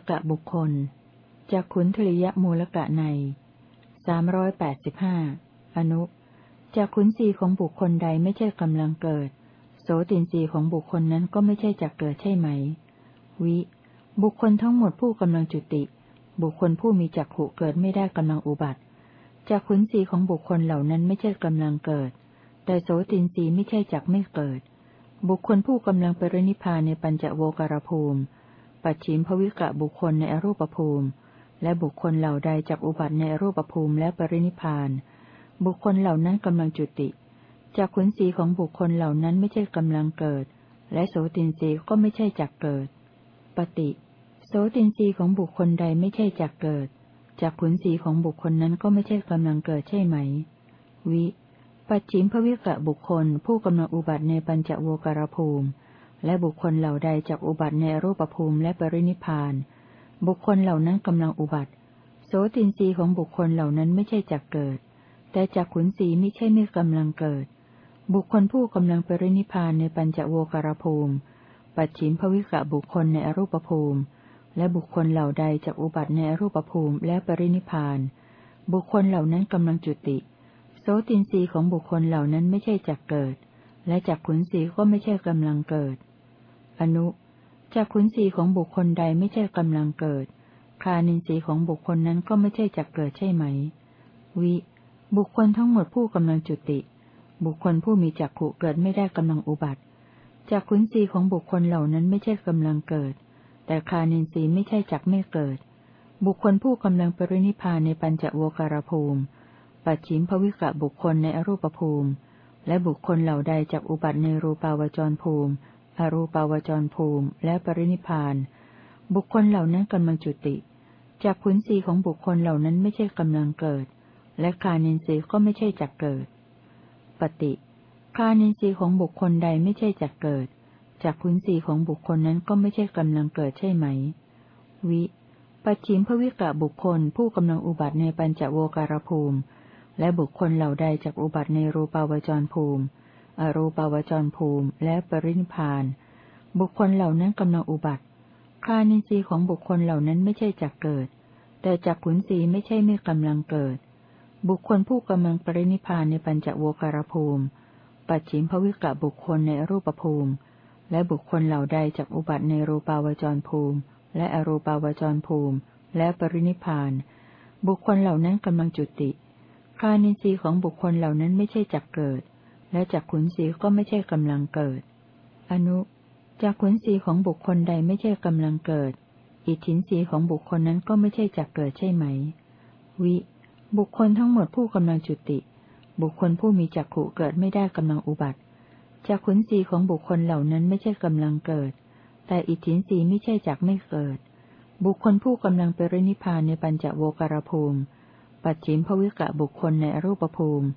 จจเนกะบุคคลจากขุนทริยมูลกะในสามร้อยแปดสิบห้าอนุจากขุนสีของบุคคลใดไม่ใช่กำลังเกิด โสตินสีของบุคคลนั้นก็ไม่ใช่จักเกิดใช่ไหม วิ บุคคลทั้งหมดผู้กำลังจุติ บุคคลผู้มีจักขุเกิดไม่ได้กำลังอุบัติจากขุนสีของบุคคลเหล่านั้นไม่ใช่กำลังเกิด แต่โสตินสีไม่ใช่จักไม่เกิด บุคคลผู้กำลังไปรินิพานในปัญจโวการภูมิ ปัจฉิมภวิกะบุคคลในอรูปภูมิ และบุคคลเหล่าใดจักอุบัติในอรูปภูมิและปรินิพานบุคคลเหล่านั้นกำลังจุติ จากขุนสีของบุคคลเหล่านั้นไม่ใช่กำลังเกิด และโสตินสีก็ไม่ใช่จักเกิด ปฏิ โสตินสีของบุคคลใดไม่ใช่จักเกิด จากขุนสีของบุคคลนั้นก็ไม่ใช่กำลังเกิดใช่ไหม วิ ปัจฉิมภวิกะบุคคลผู้กำลังอุบัติในปัญจโวการภูมิ และบุคคลเหล่าใดจากอุบัติในรูปภูมิและปรินิพาน บุคคลเหล่านั้นกำลังอุบัติ โสตินรีของบุคคลเหล่านั้นไม่ใช่จักเกิด แต่จากขุนสีไม่ใช่ไม่กำลังเกิด บุคคลผู้กำลังปรินิพานในปัญจโวการภูมิ ปัจฉิมภวิกะบุคคลในอรูปภูมิ และบุคคลเหล่าใดจากอุบัติในรูปภูมิและปรินิพาน บุคคลเหล่านั้นกำลังจุติ โสตินรีของบุคคลเหล่านั้นไม่ใช่จักเกิด และจากขุนสีก็ไม่ใช่กำลังเกิด อนุจากขุนสีของบุคคลใดไม่ใช่กำลังเกิด คานินสีของบุคคลนั้นก็ไม่ใช่จักเกิดใช่ไหม วิ บุคคลทั้งหมดผู้กำลังจุติ บุคคลผู้มีจักขุเกิดไม่ได้กำลังอุบัติจากขุนสีของบุคคลเหล่านั้นไม่ใช่กำลังเกิด แต่คานินทรีไม่ใช่จักไม่เกิด บุคคลผู้กำลังปรินิพานในปัญจโวการภูมิ ปัจฉิมภวิกะบุคคลในอรูปภูมิ และบุคคลเหล่าใดจากอุบัติในรูปาวจรภูมิ อรูปาวจรภูมิและปรินิพาน บุคคลเหล่านั้นกำลังจุติ จากขุนศีของบุคคลเหล่านั้นไม่ใช่กำลังเกิด และคานินทรีย์ก็ไม่ใช่จักเกิด ปฏิคานินทรีย์ของบุคคลใดไม่ใช่จักเกิด จากขุนสีของบุคคลนั้นก็ไม่ใช่กำลังเกิดใช่ไหม วิปัจฉิมภวิกะบุคคลผู้กำลังอุบัติในปัญจโวการภูมิ และบุคคลเหล่าใดจากอุบัติในรูปาวจรภูมิ อรูปาวจรภูมิและปรินิพาน บุคคลเหล่านั้นกำลังอุบัติคานินทรีย์ของบุคคลเหล่านั้นไม่ใช่จักเกิด แต่จากขุนสีไม่ใช่ไม่กำลังเกิด บุคคลผู้กำลังปรินิพานในปัญจโวการภูมิ ปัจฉิมภวิกะบุคคลในรูปภูมิ และบุคคลเหล่าใดจากอุบัติในรูปาวจรภูมิ และอรูปาวจรภูมิ และปรินิพาน บุคคลเหล่านั้นกำลังจุติคานินทรีย์ของบุคคลเหล่านั้นไม่ใช่จักเกิด และจักขุนศีก็ไม่ใช่กำลังเกิด อนุจักขุนศีของบุคคลใดไม่ใช่กำลังเกิด อิทธินศีของบุคคลนั้นก็ไม่ใช่จักเกิดใช่ไหม วิ บุคคลทั้งหมดผู้กำลังจุติ บุคคลผู้มีจักขุเกิดไม่ได้กำลังอุบัติจากขุนสีของบุคคลเหล่านั้นไม่ใช่กำลังเกิด แต่อิทธินสีไม่ใช่จากไม่เกิด บุคคลผู้กำลังไปรินิพานในปัญจโวการภูมิ ปัจฉิมภวิกะบุคคลในรูปภูมิ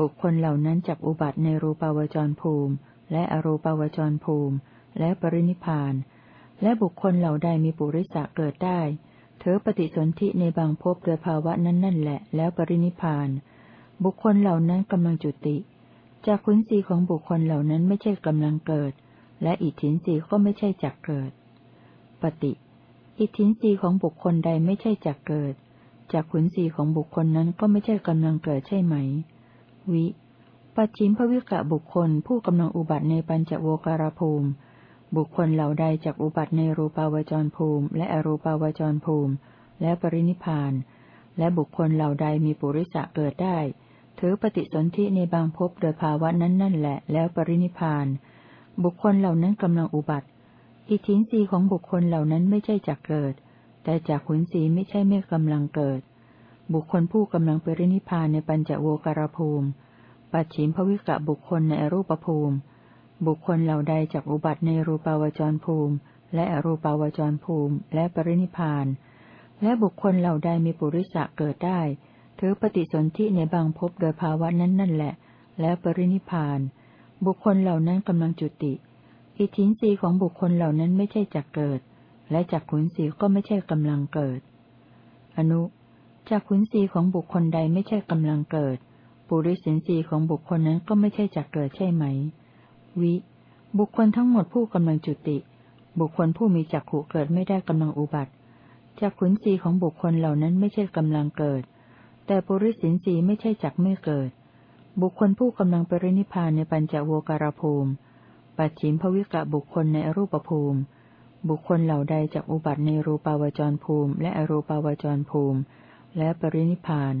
บุคคลเหล่านั้นจักอุบัติในรูปาวจรภูมิ และอรูปาวจรภูมิ และปรินิพาน และบุคคลเหล่าใดมีปุริสะเกิดได้เธอปฏิสนธิในบางภพโดยภาวะนั้นนั่นแหละ แล้วปรินิพาน บุคคลเหล่านั้นกำลังจุติจากขุนศีของบุคคลเหล่านั้นไม่ใช่กำลังเกิด และอิทธินรีก็ไม่ใช่จักเกิด ปฏิ อิทธินรีของบุคคลใดไม่ใช่จักเกิดจากขุนศีของบุคคลนั้นก็ไม่ใช่กำลังเกิดใช่ไหม วิ ปัจฉิมภวิกะบุคคลผู้กำลังอุบัติในปัญจโวการภูมิ บุคคลเหล่าใดจากอุบัติในรูปาวจรภูมิ และอรูปาวจรภูมิ และปรินิพาน และบุคคลเหล่าใดมีปุริสะเกิดได้ ถือปฏิสนธิในบางภพโดยภาวะนั้นนั่นแหละ แล้วปรินิพาน บุคคลเหล่านั้นกำลังอุบัติ อิทินรีของบุคคลเหล่านั้นไม่ใช่จากเกิด แต่จากขุนศีไม่ใช่ไม่กำลังเกิด บุคคลผู้กำลังปรินิพานในปัญจโวการภูมิ ปัจฉิมภวิกะบุคคลในอรูปภูมิ บุคคลเหล่าใดจากอุบัติในรูปาวจรภูมิ และอรูปาวจรภูมิ และปรินิพาน และบุคคลเหล่าใดมีปุริสะเกิดได้ ถือปฏิสนธิในบางภพโดยภาวะนั้นนั่นแหละ แล้วปรินิพาน บุคคลเหล่านั้นกำลังจุติ อิทินรีของบุคคลเหล่านั้นไม่ใช่จักเกิด และจักขุนสีก็ไม่ใช่กำลังเกิด อนุ จักขุนสีของบุคคลใดไม่ใช่กำลังเกิด ปุริสินสีของบุคคลนั้นก็ไม่ใช่จักเกิดใช่ไหม วิ บุคคลทั้งหมดผู้กำลังจุติ บุคคลผู้มีจักขุเกิดไม่ได้กำลังอุบัติจักขุนสีของบุคคลเหล่านั้นไม่ใช่กำลังเกิด แต่ปุริสินสีไม่ใช่จักไม่เกิด บุคคลผู้กำลังปรินิพานในปัญจโวการภูมิ ปัจฉิมภวิกะบุคคลในอรูปภูมิ บุคคลเหล่าใดจากอุบัติในรูปาวจรภูมิ และอรูปาวจรภูมิ และปรินิพาน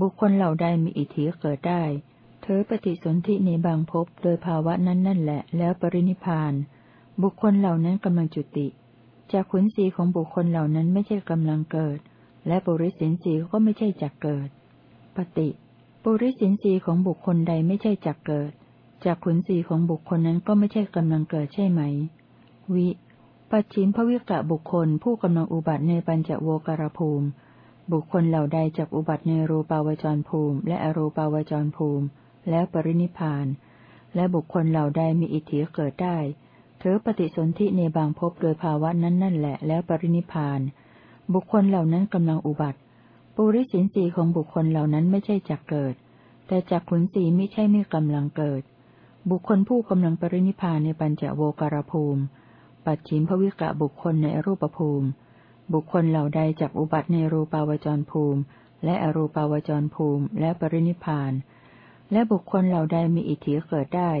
บุคคลเหล่าใดมีอิทธิเกิดได้ เธอปฏิสนธิในบางภพโดยภาวะนั้นนั่นแหละ แล้วปรินิพาน บุคคลเหล่านั้นกำลังจุติ จากขุนศีของบุคคลเหล่านั้นไม่ใช่กำลังเกิด และปุริสินสีก็ไม่ใช่จักเกิด ปฏิปุริสินสีของบุคคลใดไม่ใช่จักเกิด จากขุนศีของบุคคลนั้นก็ไม่ใช่กำลังเกิดใช่ไหม วิปัจฉิมภวิกะบุคคลผู้กำลังอุบัติในปัญจโวการภูมิ บุคคลเหล่าใดจากอุบัติในรูปาวจรภูมิ และอรูปาวจรภูมิ แล้วปรินิพาน และบุคคลเหล่าใดมีอิทธิเกิดได้เธอปฏิสนธิในบางภพโดยภาวะนั้นนั่นแหละ แล้วปรินิพาน บุคคลเหล่านั้นกำลังอุบัติ ปุริสินสีของบุคคลเหล่านั้นไม่ใช่จักเกิด แต่จักขุนสีไม่ใช่ไม่กำลังเกิด บุคคลผู้กำลังปรินิพานในปัญจโวการภูมิ ปัจฉิมภวิกะบุคคลในรูปภูมิ บุคคลเหล่าใดจักอุบัติในรูปาวจรภูมิ และอรูปาวจรภูมิและปรินิพาน และบุคคลเหล่าใดมีอิทธิเกิดได้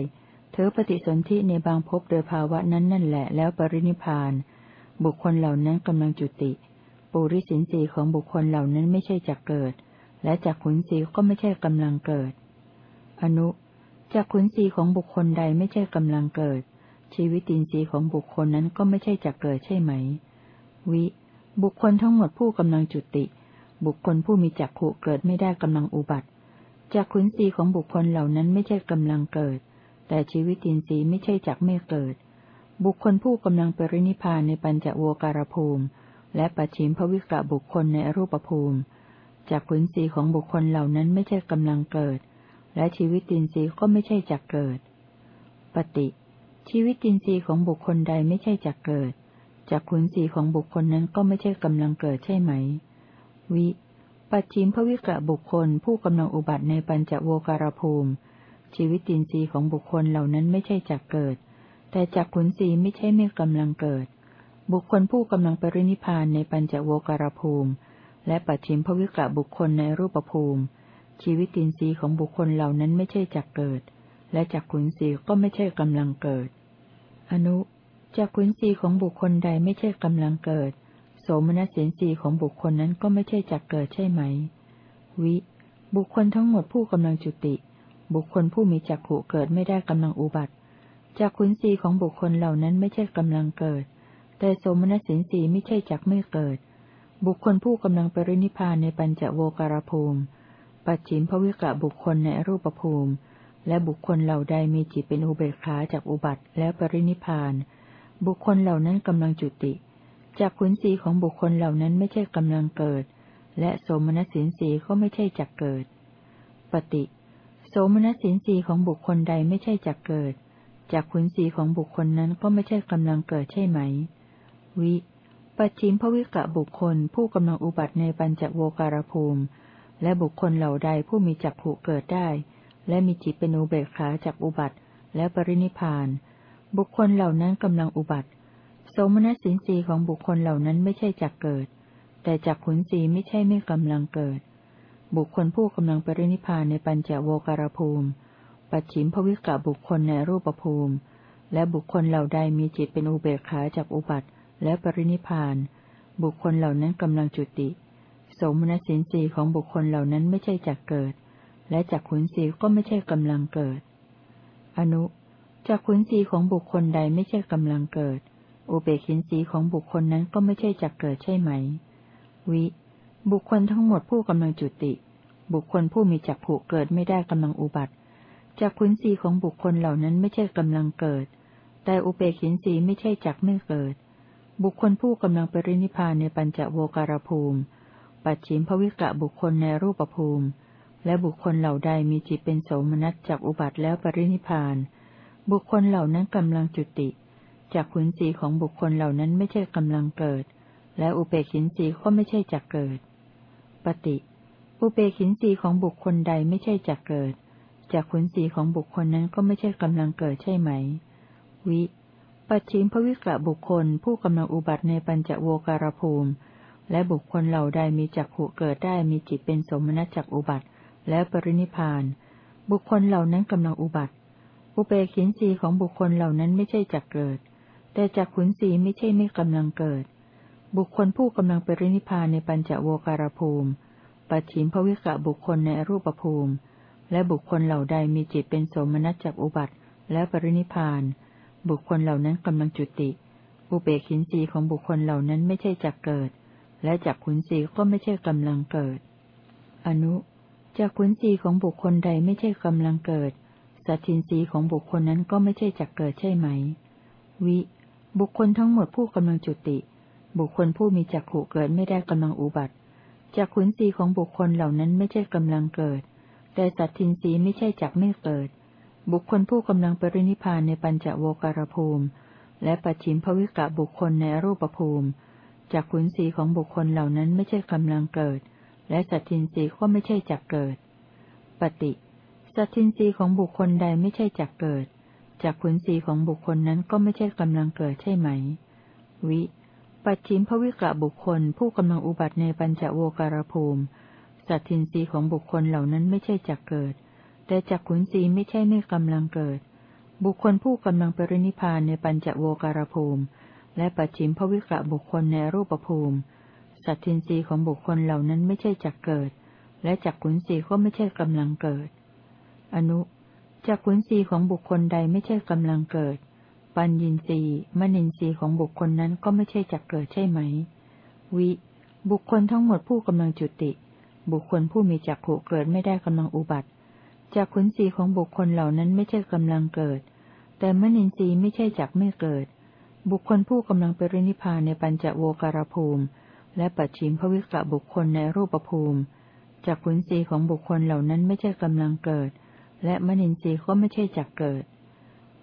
เธอปฏิสนธิในบางภพโดยภาวะนั้นนั่นแหละแล้วปรินิพาน บุคคลเหล่านั้นกำลังจุติ ปุริสินสีของบุคคลเหล่านั้นไม่ใช่จักเกิด และจักขุนสีก็ไม่ใช่กำลังเกิด อนุจักขุนสีของบุคคลใดไม่ใช่กำลังเกิด ชีวิตินทรีย์ของบุคคลนั้นก็ไม่ใช่จักเกิดใช่ไหม วิ บุคคลทั้งหมดผู้กำลังจุติ บุคคลผู้มีจักขุเกิดไม่ได้กำลังอุบัติจากขุนศีของบุคคลเหล่านั้นไม่ใช่กำลังเกิด แต่ชีวิตินทรีย์ไม่ใช่จักไม่เกิด บุคคลผู้กำลังปรินิพานในปัญจโวการภูมิ และปัจฉิมภวิกะบุคคลในรูปภูมิจากขุนศีของบุคคลเหล่านั้นไม่ใช่กำลังเกิด และชีวิตินทรีย์ก็ไม่ใช่จักเกิด ปฏิ ชีวิตินทรีย์ของบุคคลใดไม่ใช่จักเกิด จากขุนศีของบุคคลนั้นก็ไม่ใช่กำลังเกิดใช่ไหม วิ ปัจฉิมภวิกะบุคคลผู้กำลังอุบัติในปัญจโวการภูมิ ชีวิตินทรีย์ของบุคคลเหล่านั้นไม่ใช่จักเกิด แต่จักขุนศีไม่ใช่ไม่กำลังเกิด บุคคลผู้กำลังปรินิพานในปัญจโวการภูมิ และปัจฉิมภวิกะบุคคลในรูปภูมิ ชีวิตินทรีย์ของบุคคลเหล่านั้นไม่ใช่จักเกิด และจักขุนศีก็ไม่ใช่กำลังเกิด อนุ จักขุนศีของบุคคลใดไม่ใช่กำลังเกิด โสมนัสสินสีของบุคคลนั้นก็ไม่ใช่จักเกิดใช่ไหม วิ บุคคลทั้งหมดผู้กำลังจุติ บุคคลผู้มีจักขุเกิดไม่ได้กำลังอุบัติจากขุนสีของบุคคลเหล่านั้นไม่ใช่กำลังเกิด แต่โสมนัสสินสีไม่ใช่จักไม่เกิด บุคคลผู้กำลังปรินิพานในปัญจโวการภูมิ ปัจฉิมภวิกะบุคคลในรูปภูมิ และบุคคลเหล่าใดมีจิตเป็นอุเบกขาจากอุบัติแล้วปรินิพาน บุคคลเหล่านั้นกำลังจุติ จากขุนศีของบุคคลเหล่านั้นไม่ใช่กำลังเกิด และโสมนัสสินสีก็ไม่ใช่จักเกิด ปฏิ โสมนัสสินสีของบุคคลใดไม่ใช่จักเกิด จากขุนศีของบุคคลนั้นก็ไม่ใช่กำลังเกิดใช่ไหม วิปัจฉิมภวิกะบุคคลผู้กำลังอุบัติในปัญจโวการภูมิ และบุคคลเหล่าใดผู้มีจักผูเกิดได้ และมีจิตเป็นอุเบกขาจากอุบัติ และปรินิพาน บุคคลเหล่านั้นกำลังอุบัติ สมนัสสินสีของบุคคลเหล่านั้นไม่ใช่จักเกิด แต่จักขุนสีไม่ใช่ไม่กำลังเกิด บุคคลผู้กำลังปรินิพานในปัญจโวการภูมิ ปัจฉิมภวิกะบุคคลในรูปภูมิ และบุคคลเหล่าใดมีจิตเป็นอุเบกขาจากอุบัติ และปรินิพาน บุคคลเหล่านั้นกำลังจุติโสมนสินสีของบุคคลเหล่านั้นไม่ใช่จักเกิด และจักขุนสีก็ไม่ใช่กำลังเกิด อนุ จักขุนสีของบุคคลใดไม่ใช่กำลังเกิด อุเบกินสีของบุคคลนั้นก็ไม่ใช่จักเกิดใช่ไหม วิ บุคคลทั้งหมดผู้กำลังจุติ บุคคลผู้มีจักผูกเกิดไม่ได้กำลังอุบัติจากขุนสีของบุคคลเหล่านั้นไม่ใช่กำลังเกิด แต่อุเบกินสีไม่ใช่จักไม่เกิด บุคคลผู้กำลังปรินิพานในปัญจโวการภูมิ ปัจฉิมภวิกะบุคคลในรูปภูมิ และบุคคลเหล่าใดมีจิตเป็นโสมนัสจากอุบัติแล้วปรินิพาน บุคคลเหล่านั้นกำลังจุติ จากขุนสีของบุคคลเหล่านั้นไม่ใช่กำลังเกิด และอุเบกินสีก็ไม่ใช่จักเกิด ปฏิ อุเบกินสีของบุคคลใดไม่ใช่จักเกิด จากขุนสีของบุคคลนั้นก็ไม่ใช่กำลังเกิดใช่ไหม วิปัจฉิมภวิกะบุคคลผู้กำลังอุบัติในปัญจโวการภูมิ และบุคคลเหล่าใดมีจักขุเกิดได้มีจิตเป็นสมณจักอุบัติ และปรินิพาน บุคคลเหล่านั้นกำลังอุบัติ อุเบกินสีของบุคคลเหล่านั้นไม่ใช่จักเกิด แต่จักขุนสีไม่ใช่ไม่กำลังเกิด บุคคลผู้กำลังปรินิพานในปัญจโวการภูมิ ปัจฉิมภวิกะบุคคลในรูปภูมิ และบุคคลเหล่าใดมีจิตเป็นสมนัตจักอุบัติและปรินิพาน บุคคลเหล่านั้นกำลังจุติ อุเบกินสีของบุคคลเหล่านั้นไม่ใช่จักเกิด และจักขุนสีก็ไม่ใช่กำลังเกิด อนุจักขุนสีของบุคคลใดไม่ใช่กำลังเกิด สัตทินสีของบุคคลนั้นก็ไม่ใช่จักเกิดใช่ไหม วิ บุคคลทั้งหมดผู้กำลังจุติ บุคคลผู้มีจักขุเกิดไม่ได้กำลังอุบัติจักขุนสีของบุคคลเหล่านั้นไม่ใช่กำลังเกิด แต่สัตทินสีไม่ใช่จักไม่เกิด บุคคลผู้กำลังปรินิพานในปัญจโวการภูมิ และปัจฉิมภวิกะบุคคลในรูปภูมิจากขุนสีของบุคคลเหล่านั้นไม่ใช่กำลังเกิด และสัตทินรีก็ไม่ใช่จักเกิด ปฏิ สัตทินรีของบุคคลใดไม่ใช่จักเกิด จากขุนสีของบุคคลนั้นก็ไม่ใช่กำลังเกิดใช่ไหม วิ ปัจฉิมภวิกะบุคคล ผู้กำลังอุบัติในปัญจโวการภูมิ สัตทินรีของบุคคลเหล่านั้นไม่ใช่จักเกิด แต่จักขุนสีไม่ใช่ไม่กำลังเกิด บุคคลผู้กำลังปรินิพานในปัญจโวการภูมิ และปัจฉิมภวิกะบุคคลในรูปภูมิ สัตทินรีของบุคคลเหล่านั้นไม่ใช่จักเกิด และจักขุนสีก็ไม่ใช่กำลังเกิด อนุจักขุนสีของบุคคลใดไม่ใช่กำลังเกิด ปัญญินรีมณินรีของบุคคลนั้นก็ไม่ใช่จักเกิดใช่ไหม วิ บุคคลทั้งหมดผู้กำลังจุติ บุคคลผู้มีจักขุเกิดไม่ได้กำลังอุบัติจากขุนสีของบุคคลเหล่านั้นไม่ใช่กำลังเกิด แต่มนินทรีย์ไม่ใช่จักไม่เกิด บุคคลผู้กำลังไปรินิพานในปัญจโวการภูมิ และปัจฉิมภวิกะบุคคลในรูปภูมิจากขุนสีของบุคคลเหล่านั้นไม่ใช่กำลังเกิด และมนินทรีย์ก็ไม่ใช่จักเกิด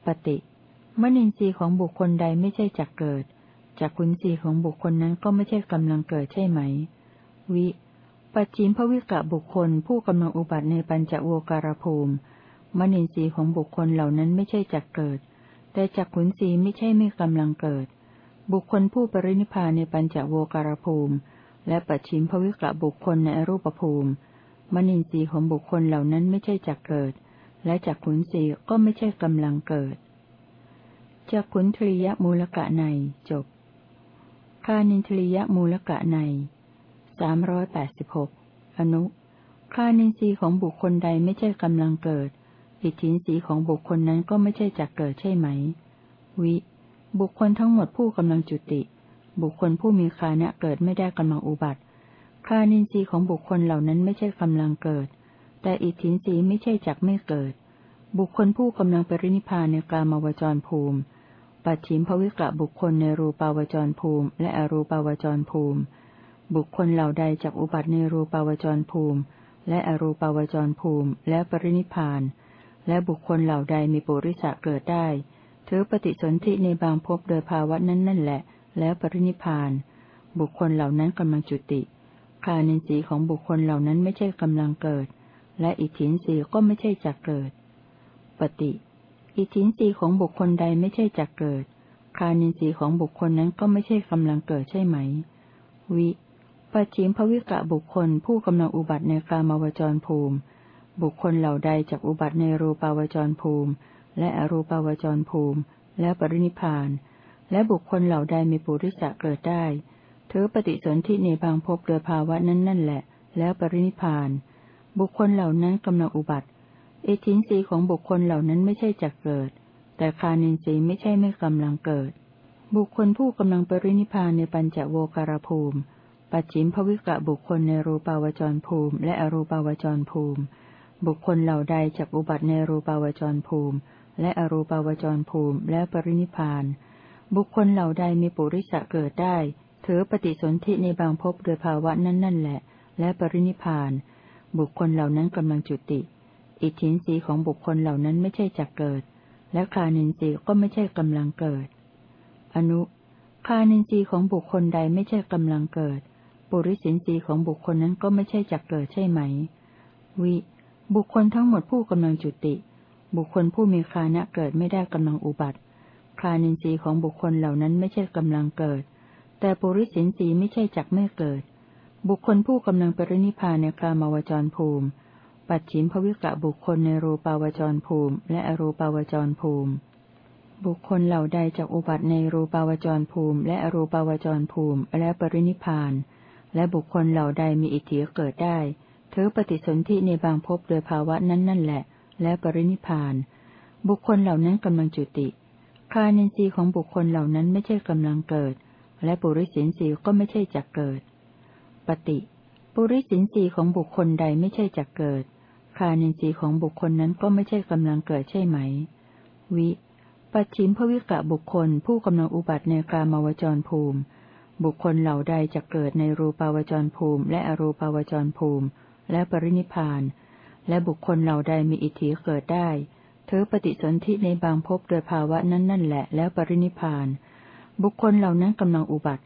ปฏิมนินทรีย์ของบุคคลใดไม่ใช่จักเกิด จากขุนสีของบุคคลนั้นก็ไม่ใช่กำลังเกิดใช่ไหม วิ ปัจฉิมภวิกะบุคคลผู้กำลังอุบัติในปัญจโวการภูมิ มนินทรีย์ของบุคคลเหล่านั้นไม่ใช่จักเกิด แต่จักขุนสีไม่ใช่ไม่กำลังเกิด บุคคลผู้ปรินิพานในปัญจโวการภูมิ และปัจฉิมภวิกะบุคคลในอรูปภูมิ มนินทรีย์ของบุคคลเหล่านั้นไม่ใช่จักเกิด และจักขุนสีก็ไม่ใช่กำลังเกิดจักขุนทริยมูลกะในจบคานินทริยมูลกะในสามร้อยแปดสิบหกอนุคานินทรีย์ของบุคคลใดไม่ใช่กำลังเกิด อิทธินทรีย์ของบุคคลนั้นก็ไม่ใช่จักเกิดใช่ไหม วิ บุคคลทั้งหมดผู้กำลังจุติ บุคคลผู้มีคานะเกิดไม่ได้กำลังอุบัติ คานินทรีย์ของบุคคลเหล่านั้นไม่ใช่กำลังเกิด แต่อิทธินทรีไม่ใช่จักไม่เกิด บุคคลผู้กำลังปรินิพานในกามวจรภูมิ ปัจฉิมภวิกะบุคคลในรูปาวจรภูมิ และอรูปาวจรภูมิ บุคคลเหล่าใดจักอุบัติในรูปาวจรภูมิ และอรูปาวจรภูมิ และปรินิพาน และบุคคลเหล่าใดมีปุริสะเกิดได้ถือปฏิสนธิในบางภพโดยภาวะนั้นนั่นแหละ แล้วปรินิพาน บุคคลเหล่านั้นกำลังจุติ คานินทรีย์ของบุคคลเหล่านั้นไม่ใช่กำลังเกิด และอิทธินทรีก็ไม่ใช่จักเกิด ปฏิ อิทธินทรีของบุคคลใดไม่ใช่จักเกิด คานินทรีของบุคคลนั้นก็ไม่ใช่กำลังเกิดใช่ไหม วิปัจฉิมภวิกะบุคคลผู้กำลังอุบัติในกามวจรภูมิ บุคคลเหล่าใดจากอุบัติในรูปาวจรภูมิ และอรูปาวจรภูมิ และปรินิพาน และบุคคลเหล่าใดมีปุริสะเกิดได้เธอปฏิสนธิในบางภพโดยภาวะนั้นนั่นแหละ แล้วปรินิพาน บุคคลเหล่านั้นกำลังอุบัติเอทินรีของบุคคลเหล่านั้นไม่ใช่จักเกิด แต่คานินทรีย์ไม่ใช่ไม่กำลังเกิด บุคคลผู้กำลังปรินิพานในปัญจโวการภูมิ ปัจฉิมภวิกะบุคคลในรูปาวจรภูมิ และอรูปาวจรภูมิ บุคคลเหล่าใดจักอุบัติในรูปาวจรภูมิ และอรูปาวจรภูมิและปรินิพาน บุคคลเหล่าใดมีปุริสะเกิดได้ ถือปฏิสนธิในบางภพโดยภาวะนั้นนั่นแหละ และปรินิพาน บุคคลเหล่านั้นกำลังจุติ อิทธินรีของบุคคลเหล่านั้นไม่ใช่จักเกิด และคานินทรีย์ก็ไม่ใช่กำลังเกิด อนุ คานินทรีย์ของบุคคลใดไม่ใช่กำลังเกิด ปุริสินสีของบุคคลนั้นก็ไม่ใช่จักเกิดใช่ไหม วิ บุคคลทั้งหมดผู้กำลังจุติ บุคคลผู้มีคานะเกิดไม่ได้กำลังอุบัติ คานินทรีย์ของบุคคลเหล่านั้นไม่ใช่กำลังเกิด แต่ปุริสินทรีย์ไม่ใช่จักไม่เกิด บุคคลผู้กำลังปรินิพานในกามาวจรภูมิ ปัจฉิมภวิกะบุคคลในรูปาวจรภูมิ และอรูปาวจรภูมิ บุคคลเหล่าใดจากอุบัติในรูปาวจรภูมิ และอรูปาวจรภูมิ และปรินิพาน และบุคคลเหล่าใดมีอิทธิเกิดได้เธอปฏิสนธิในบางภพโดยภาวะนั้นนั่นแหละ และปรินิพาน บุคคลเหล่านั้นกำลังจุติ คานินทรีย์ของบุคคลเหล่านั้นไม่ใช่กำลังเกิด และปุริสินทรีย์ก็ไม่ใช่จักเกิด ปฏิปุริสินทรีของบุคคลใดไม่ใช่จักเกิด คานินทรีของบุคคลนั้นก็ไม่ใช่กำลังเกิดใช่ไหม วิ ปัจฉิมภวิกะบุคคลผู้กำลังอุบัติในกามาวจรภูมิ บุคคลเหล่าใดจะเกิดในรูปาวจรภูมิ และอรูปาวจรภูมิ และปรินิพาน และบุคคลเหล่าใดมีอิทธิเกิดได้เธอปฏิสนธิในบางภพโดยภาวะนั้นนั่นแหละแล้วปรินิพาน บุคคลเหล่านั้นกำลังอุบัติ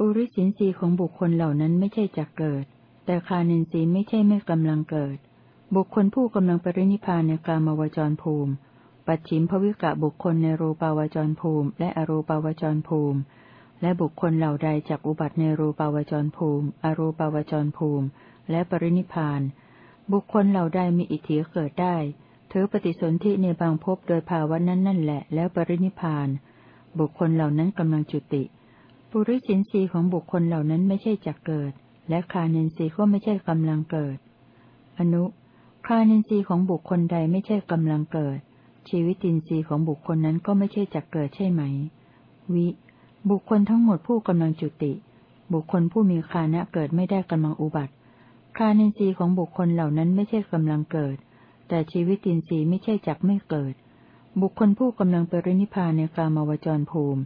ปุริสินสีของบุคคลเหล่านั้นไม่ใช่จักเกิด แต่คานินทรีไม่ใช่ไม่กำลังเกิด บุคคลผู้กำลังปรินิพานในกามาวจรภูมิ ปัจฉิมภวิกะบุคคลในรูปาวจรภูมิ และอรูปาวจรภูมิ และบุคคลเหล่าใดจากอุบัติในรูปาวจรภูมิ อรูปาวจรภูมิ และปรินิพาน บุคคลเหล่าใดมีอิทธิเกิดได้ถือปฏิสนธิในบางภพโดยภาวะนั้นนั่นแหละ แล้วปรินิพาน บุคคลเหล่านั้นกำลังจุติ ปุริสินสีของบุคคลเหล่านั้นไม่ใช่จักเกิด และคานินทรีย์ก็ไม่ใช่กำลังเกิด อนุ คานินทรีย์ของบุคคลใดไม่ใช่กำลังเกิด ชีวิตินทรีย์ของบุคคลนั้นก็ไม่ใช่จักเกิดใช่ไหม วิ บุคคลทั้งหมดผู้กำลังจุติ บุคคลผู้มีคานะเกิดไม่ได้กำลังอุบัติ คานินทรีย์ของบุคคลเหล่านั้นไม่ใช่กำลังเกิด แต่ชีวิตินทรีย์ไม่ใช่จักไม่เกิด บุคคลผู้กำลังปรินิพานในกามาวจรภูมิ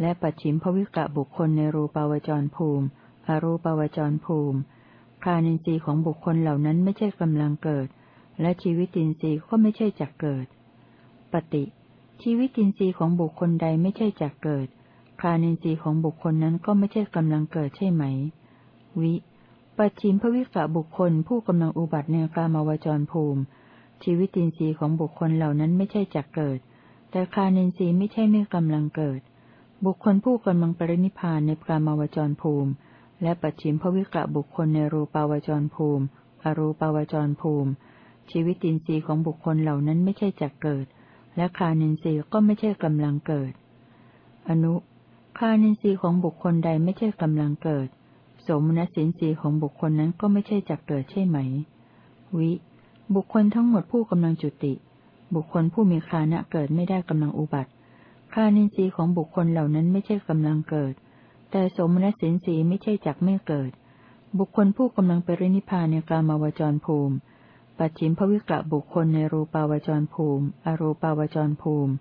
และปัจฉิมภวิกะบุคคลในรูปาวจรภูมิ อรูปาวจรภูมิคานินทรีย์ของบุคคลเหล่านั้นไม่ใช่กำลังเกิด และชีวิตินทรีย์ก็ไม่ใช่จักเกิด ปฏิ ชีวิตินทรีย์ของบุคคลใดไม่ใช่จักเกิดคานินทรีย์ของบุคคลนั้นก็ไม่ใช่กำลังเกิดใช่ไหม วิ ปัจฉิมภวิกะบุคคลผู้กำลังอุบัติในกามาวจรภูมิ ชีวิตินทรีย์ของบุคคลเหล่านั้นไม่ใช่จักเกิด แต่คานินทรีย์ไม่ใช่ไม่กำลังเกิด บุคคลผู้กำลังปรินิพานในกามาวจรภูมิ และปัจฉิมภวิกะบุคคลในรูปาวจรภูมิ อรูปาวจรภูมิ ชีวิตินทรีย์ของบุคคลเหล่านั้นไม่ใช่จักเกิด และคานินทรีย์ก็ไม่ใช่กำลังเกิด อนุคานินทรีย์ของบุคคลใดไม่ใช่กำลังเกิด สมณสินทรีย์ของบุคคลนั้นก็ไม่ใช่จักเกิดใช่ไหม วิ บุคคลทั้งหมดผู้กำลังจุติ บุคคลผู้มีคานะเกิดไม่ได้กำลังอุบัติ คานินทรีย์ของบุคคลเหล่านั้นไม่ใช่กำลังเกิด แต่สมณสินทรีย์ไม่ใช่จักไม่เกิด บุคคลผู้กำลังไปรินิพานในกามาวจรภูมิ ปัจฉิมภวิกะบุคคลในรูปาวจรภูมิ อรูปาวจรภูมิ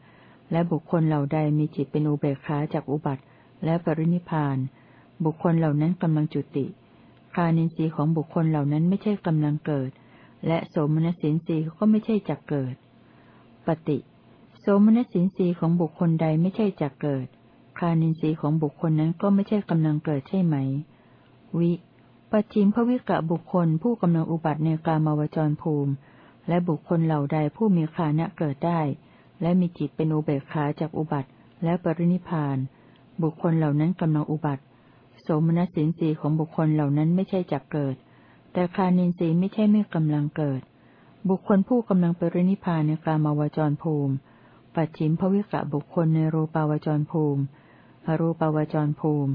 และบุคคลเหล่าใดมีจิตเป็นอุเบกขาจากอุบัติ และปรินิพาน บุคคลเหล่านั้นกำลังจุติคานินทรีย์ของบุคคลเหล่านั้นไม่ใช่กำลังเกิด และสมนัสินสีก็ไม่ใช่จักเกิด ปฏิ โสมนัสินสีของบุคคลใดไม่ใช่จักเกิด คานินทรีย์ของบุคคลนั้นก็ไม่ใช่กำลังเกิดใช่ไหม วิปัจจิมภวิกะบุคคลผู้กำลังอุบัติในกามาวจรภูมิ และบุคคลเหล่าใดผู้มีคานะเกิดได้ และมีจิตเป็นอุเบกขาจากอุบัติและปรินิพาน บุคคลเหล่านั้นกำลังอุบัติ โสมนัสินสีของบุคคลเหล่านั้นไม่ใช่จักเกิด แต่คานินทรีย์ไม่ใช่ไม่กำลังเกิด บุคคลผู้กำลังปรินิพานในกามาวจรภูมิ ปัจฉิมภวิกะบุคคลในรูปาวจรภูมิอรูปาวจรภูมิ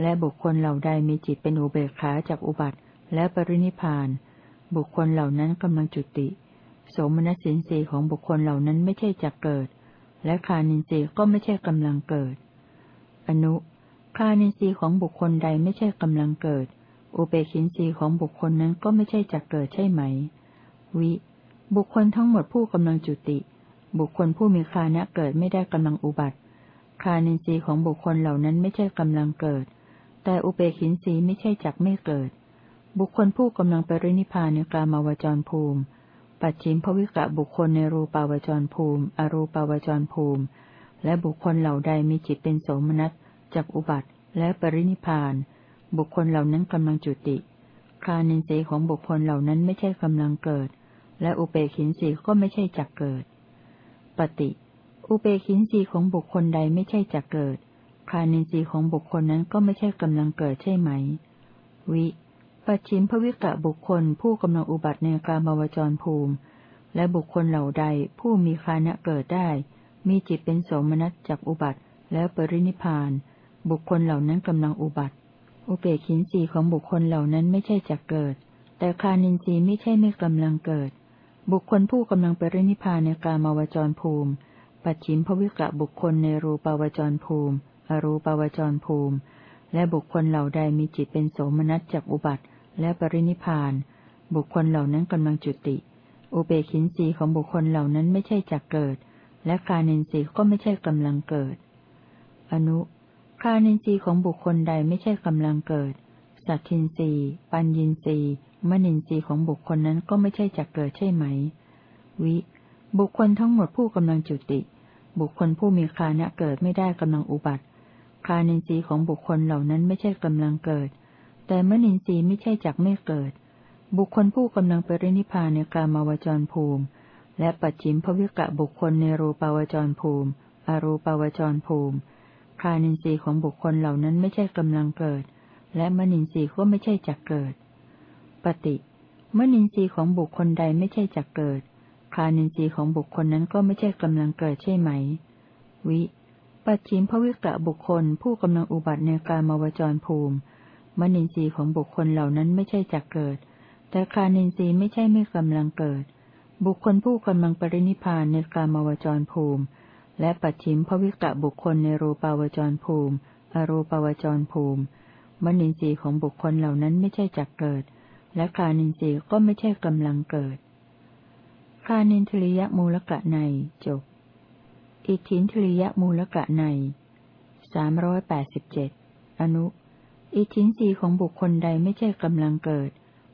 และบุคคลเหล่าใดมีจิตเป็นอุเบกขาจากอุบัติ และปรินิพาน บุคคลเหล่านั้นกำลังจุติ โสมนัสินทรีของบุคคลเหล่านั้นไม่ใช่จักเกิด และคานินทรีย์ก็ไม่ใช่กำลังเกิด อนุคานินทรีย์ของบุคคลใดไม่ใช่กำลังเกิด อุเบกินสีของบุคคลนั้นก็ไม่ใช่จักเกิดใช่ไหม วิ บุคคลทั้งหมดผู้กำลังจุติ บุคคลผู้มีคานะเกิดไม่ได้กำลังอุบัติ คานินทรีย์ของบุคคลเหล่านั้นไม่ใช่กำลังเกิด แต่อุเบกินสีไม่ใช่จักไม่เกิด บุคคลผู้กำลังปรินิพานในกลามาวจรภูมิ ปัจฉิมภวิกะบุคคลในรูปาวจรภูมิ อรูปาวจรภูมิ และบุคคลเหล่าใดมีจิตเป็นโสมนัสจักอุบัติ และปรินิพาน บุคคลเหล่านั้นกำลังจุติ คานินทรีย์ของบุคคลเหล่านั้นไม่ใช่กำลังเกิด และอุเบกินทรีย์ก็ไม่ใช่จักเกิด ปฏิอุเบกินทรีของบุคคลใดไม่ใช่จะเกิด คานินทรีของบุคคลนั้นก็ไม่ใช่กำลังเกิดใช่ไหม วิปัจฉิมภวิกะบุคคลผู้กำลังอุบัติในกามาวจรภูมิ และบุคคลเหล่าใดผู้มีคานะเกิดได้ มีจิตเป็นโสมนัสจากอุบัติแล้วปรินิพาน บุคคลเหล่านั้นกำลังอุบัติ อุเบกินทรีของบุคคลเหล่านั้นไม่ใช่จะเกิด แต่คานินทรีย์ไม่ใช่ไม่กำลังเกิด บุคคลผู้กำลังปรินิพานในกามาวจรภูมิ ปัจฉิมภวิกะบุคคลในรูปาวจรภูมิ อรูปาวจรภูมิ และบุคคลเหล่าใดมีจิตเป็นโสมนัสจากอุบัติ และปรินิพาน บุคคลเหล่านั้นกำลังจุติ อุเบกินสีของบุคคลเหล่านั้นไม่ใช่จักเกิด และคานินสีก็ไม่ใช่กำลังเกิด อนุคานินสีของบุคคลใดไม่ใช่กำลังเกิด สัตทินสีปัญญินสี มณินสีของบุคคลนั้นก็ไม่ใช่จักเกิดใช่ไหม วิ บุคคลทั้งหมดผู้กำลังจุติ บุคคลผู้มีคานะเกิดไม่ได้กำลังอุบัติ คานินทรีย์ของบุคคลเหล่านั้นไม่ใช่กำลังเกิด แต่มนินทรีย์ไม่ใช่จักไม่เกิด บุคคลผู้กำลังปรินิพานในกามาวจรภูมิ และปัจฉิมภวิกะบุคคลในรูปาวจรภูมิ อรูปาวจรภูมิ คานินทรีย์ของบุคคลเหล่านั้นไม่ใช่กำลังเกิด และมนินทรีย์ก็ไม่ใช่จักเกิด ปฏิมนินทรีย์ของบุคคลใดไม่ใช่จักเกิด คานินทรีย์ของบุคคลนั้นก็ไม่ใช่กำลังเกิดใช่ไหม วิ ปัจฉิมภวิกะบุคคล ผู้กำลังอุบัติในกามาวจรภูมิ มนินทรีย์ของบุคคลเหล่านั้นไม่ใช่จักเกิด แต่คานินทรีย์ไม่ใช่ไม่กำลังเกิด บุคคลผู้กำลังปรินิพานในกามาวจรภูมิ และปัจฉิมภวิกะบุคคลในรูปาวจรภูมิ อรูปาวจรภูมิมนินทรีย์ของบุคคลเหล่านั้นไม่ใช่จักเกิด และคานินทรีย์ก็ไม่ใช่กำลังเกิด คานินทริยมูลกะในจบ อิทินทริยมูลกะในสามร้อยแปดสิบเจ็ดอนุ อิทินสีของบุคคลใดไม่ใช่กำลังเกิด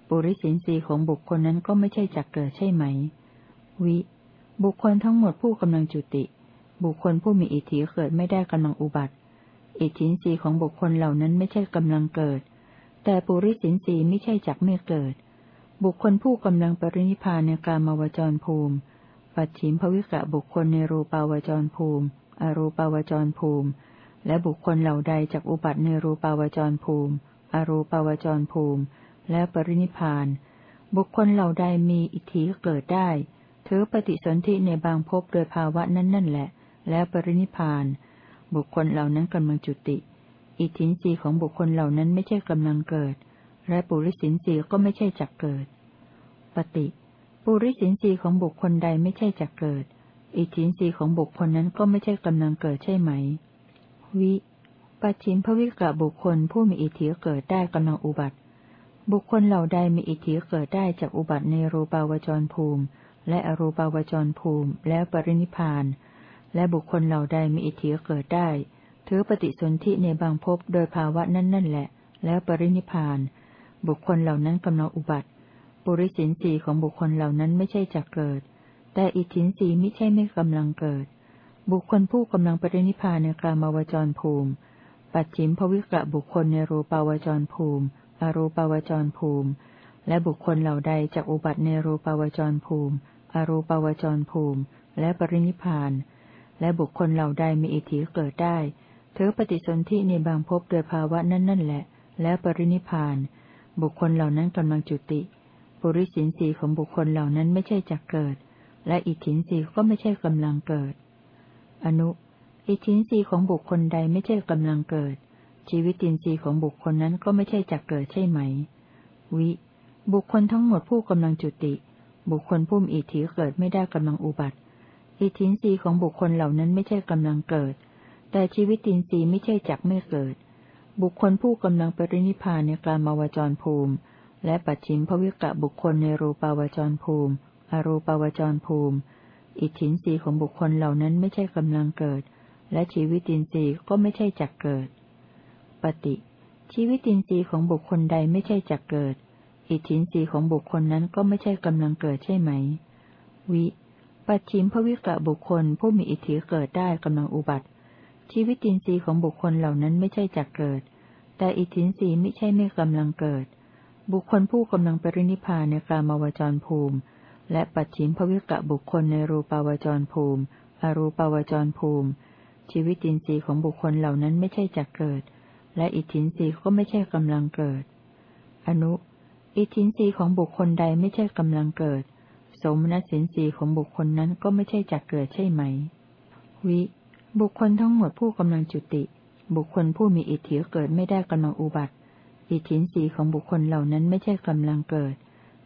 ปุริสินสีของบุคคลนั้นก็ไม่ใช่จักเกิดใช่ไหม วิ บุคคลทั้งหมดผู้กำลังจุติ บุคคลผู้มีอิทธิเกิดไม่ได้กำลังอุบัติ อิทินสีของบุคคลเหล่านั้นไม่ใช่กำลังเกิด แต่ปุริสินสีไม่ใช่จักไม่เกิด บุคคลผู้กำลังปรินิพานในกามาวจรภูมิ ปัจฉิมภวิกะบุคคลในรูปาวจรภูมิ อรูปาวจรภูมิ และบุคคลเหล่าใดจากอุบัติในรูปาวจรภูมิ อรูปาวจรภูมิ และปรินิพาน บุคคลเหล่าใดมีอิทธิเกิดได้ ถือปฏิสนธิในบางภพโดยภาวะนั้นนั่นแหละ และปรินิพาน บุคคลเหล่านั้นกำลังจุติ อิทธินรีของบุคคลเหล่านั้นไม่ใช่กำลังเกิด และปุริสินสีก็ไม่ใช่จักเกิด ปฏิปุริสินสีของบุคคลใดไม่ใช่จักเกิด อิทินสีของบุคคลนั้นก็ไม่ใช่กำลังเกิดใช่ไหม วิปัจฉิมภวิกะบุคคลผู้มีอิทธิเกิดได้กำลังอุบัติ บุคคลเหล่าใดมีอิทธิเกิดได้จากอุบัติในรูปาวจรภูมิ และอรูปาวจรภูมิ แล้วปรินิพาน และบุคคลเหล่าใดมีอิทธิเกิดได้ ถือปฏิสนธิในบางภพโดยภาวะนั้นนั่นแหละ แล้วปรินิพาน บุคคลเหล่านั้นกำลังอุบัติ ปุริสินสีของบุคคลเหล่านั้นไม่ใช่จักเกิด แต่อิทินสีไม่ใช่ไม่กำลังเกิด บุคคลผู้กำลังปรินิพานในกามาวจรภูมิ ปัจฉิมภวิกระบุคคลในรูปาวจรภูมิ อรูปาวจรภูมิ และบุคคลเหล่าใดจากอุบัติในรูปาวจรภูมิ อรูปาวจรภูมิ และปรินิพาน และบุคคลเหล่าใดมีอิทธิเกิดได้ เธอปฏิสนธิในบางภพโดยภาวะนั้นนั่นแหละ และปรินิพาน บุคคลเหล่านั้นกำลังจุติปุริสินสีของบุคคลเหล่านั้นไม่ใช่จักเกิด และอิทธินสีก็ไม่ใช่กำลังเกิด อนุ อิทธินสีของบุคคลใดไม่ใช่กำลังเกิด ชีวิตินทรีย์ของบุคคลนั้นก็ไม่ใช่จักเกิดใช่ไหม วิ บุคคลทั้งหมดผู้กำลังจุติ บุคคลผู้มีอิทธิเกิดไม่ได้กำลังอุบัติ อิทธินรีของบุคคลเหล่านั้นไม่ใช่กำลังเกิด แต่ชีวิตินทรีย์ไม่ใช่จักไม่เกิด บุคคลผู้กำลังปรินิพานในกลามาวจรภูมิ และปัจฉิมภวิกะบุคคลในรูปาวจรภูมิ อรูปาวจรภูมิ อิทธินทรีของบุคคลเหล่านั้นไม่ใช่กำลังเกิด และชีวิตินทรีย์ก็ไม่ใช่จักเกิด ปฏิ ชีวิตินทรีย์ของบุคคลใดไม่ใช่จักเกิด อิทธินทรีของบุคคลนั้นก็ไม่ใช่กำลังเกิดใช่ไหม วิปัจฉิมภวิกะบุคคลผู้มีอิทธิเกิดได้กำลังอุบัติ ชีวิตินทรีย์ของบุคคลเหล่านั้นไม่ใช่จักเกิด แต่อิทินทรีย์ไม่ใช่ไม่กำลังเกิด บุคคลผู้กำลังปรินิพานในกามาวจรภูมิ และปัจฉิมภวิกะบุคคลในรูปาวจรภูมิ อรูปาวจรภูมิ ชีวิตินทรีย์ของบุคคลเหล่านั้นไม่ใช่จักเกิด และอิทินทรีย์ก็ไม่ใช่กำลังเกิด อนุ อิทินทรีย์ของบุคคลใดไม่ใช่กำลังเกิด สมณสินทรีย์ของบุคคลนั้นก็ไม่ใช่จักเกิดใช่ไหม วิ บุคคลทั้งหมดผู้กำลังจุติ บุคคลผู้มีอิทธิเกิดไม่ได้กำลังอุบัติ อิทธินทรีของบุคคลเหล่านั้นไม่ใช่กำลังเกิด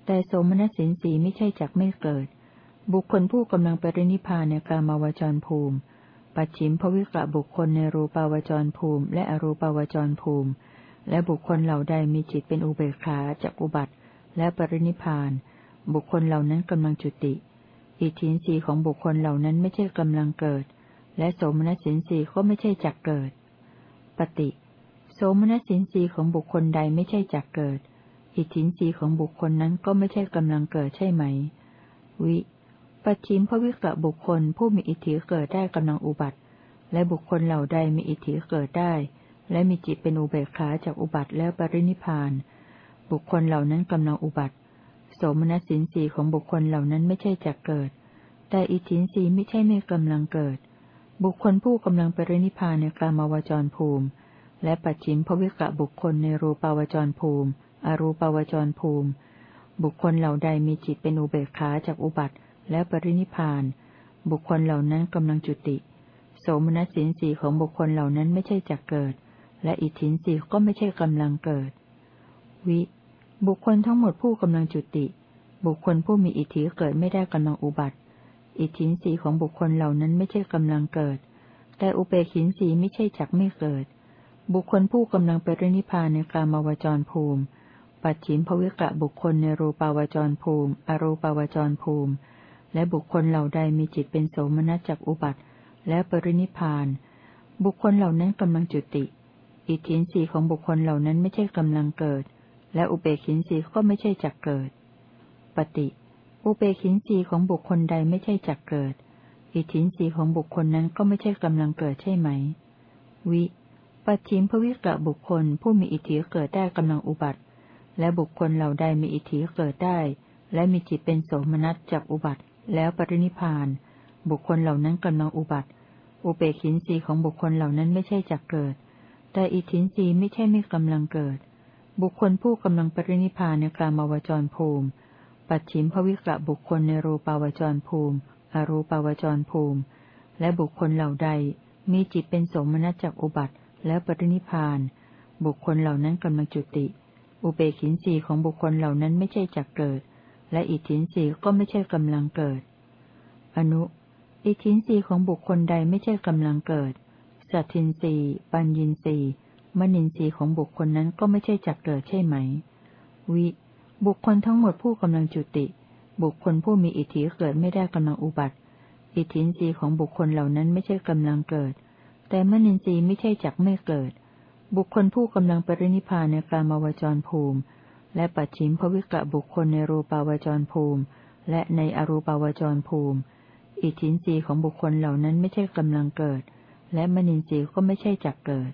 แต่สมณสินทรีไม่ใช่จักไม่เกิด บุคคลผู้กำลังปรินิพานในกามาวจรภูมิ ปัจฉิมภวิกะบุคคลในรูปาวจรภูมิ และอรูปาวจรภูมิ และบุคคลเหล่าใดมีจิตเป็นอุเบกขาจากอุบัติ และปรินิพาน บุคคลเหล่านั้นกำลังจุติ อิทธินทรีของบุคคลเหล่านั้นไม่ใช่กำลังเกิด และโสมนัสสินทรีก็ไม่ใช่จักเกิด ปฏิ โสมนัสสินทรีของบุคคลใดไม่ใช่จักเกิด อิทธินทรีของบุคคลนั้นก็ไม่ใช่กำลังเกิดใช่ไหม วิ ปัจฉิมภวิกะบุคคลผู้มีอิทธิเกิดได้กำลังอุบัติ และบุคคลเหล่าใดมีอิทธิเกิดได้ และมีจิตเป็นอุเบกขาจากอุบัติแล้วปรินิพานบุคคลเหล่านั้นกำลังอุบัติ โสมนัสสินทรีของบุคคลเหล่านั้นไม่ใช่จักเกิด แต่อิทธินทรีไม่ใช่ไม่กำลังเกิด บุคคลผู้กำลังปรินิพานในกลามาวจรภูมิ และปัจฉิมภวิกะบุคคลในรูปาวจรภูมิ อรูปาวจรภูมิ บุคคลเหล่าใดมีจิตเป็นอุเบกขาจากอุบัติและปรินิพาน บุคคลเหล่านั้นกำลังจุติ โสมนัสสินทรีของบุคคลเหล่านั้นไม่ใช่จักเกิด และอิทธินทรีก็ไม่ใช่กำลังเกิด วิ บุคคลทั้งหมดผู้กำลังจุติ บุคคลผู้มีอิทธิเกิดไม่ได้กำลังอุบัติ อิทธินทรีของบุคคลเหล่านั้นไม่ใช่กำลังเกิด แต่อุเบกินทรีไม่ใช่จักไม่เกิด บุคคลผู้กำลังไปรินิพพานในกามาวจรภูมิ ปัจฉิมภวิกะบุคคลในรูปาวจรภูมิ อรูปาวจรภูมิ และบุคคลเหล่าใดมีจิตเป็นโสมนัสจากอุบัติ และปรินิพาน บุคคลเหล่านั้นกำลังจุติ อิทธินทรีของบุคคลเหล่านั้นไม่ใช่กำลังเกิด และอุเบกินทรีก็ไม่ใช่จักเกิด ปฏิ อุเบกินทรีของบุคคลใดไม่ใช่จักเกิด อิทินทรีของบุคคลนั้นก็ไม่ใช่กำลังเกิดใช่ไหม วิปัจฉิมภวิกะบุคคลผู้มีอิทธิเกิดได้กำลังอุบัติ และบุคคลเหล่าใดมีอิทธิเกิดได้ และมีจิตเป็นโสมนัสจากอุบัติ แล้วปรินิพาน บุคคลเหล่านั้นกำลังอุบัติ อุเบกินทรีของบุคคลเหล่านั้นไม่ใช่จักเกิด แต่อิทินทรีไม่ใช่ไม่กำลังเกิด บุคคลผู้กำลังปรินิพานในกลามาวจรภูมิ ปัจฉิมภวิกะบุคคลในรูปาวจรภูมิ อรูปาวจรภูมิ และบุคคลเหล่าใด มีจิตเป็นสมนัสจากอุบัติ แล้วปรินิพาน บุคคลเหล่านั้นกำลังจุติ อุเบกินทรีของบุคคลเหล่านั้นไม่ใช่จักเกิด และอิทธินทรีก็ไม่ใช่กำลังเกิด อนุ อิทธินทรีของบุคคลใดไม่ใช่กำลังเกิด สัตทินทรีปัญญินทรีมณินทรีของบุคคลนั้นก็ไม่ใช่จักเกิดใช่ไหม วิ บุคคลทั้งหมดผู้กำลังจุติ บุคคลผู้มีอิทธิเกิดไม่ได้กำลังอุบัติ อิทธินรีของบุคคลเหล่านั้นไม่ใช่กำลังเกิด แต่มณินทรีย์ไม่ใช่จักไม่เกิด บุคคลผู้กำลังปรินิพานในกามาวจรภูมิ และปัจฉิมภวิกะบุคคลในรูปาวจรภูมิ และในอรูปาวจรภูมิ อิทธินรีของบุคคลเหล่านั้นไม่ใช่กำลังเกิด และมณินทรีย์ก็ไม่ใช่จักเกิด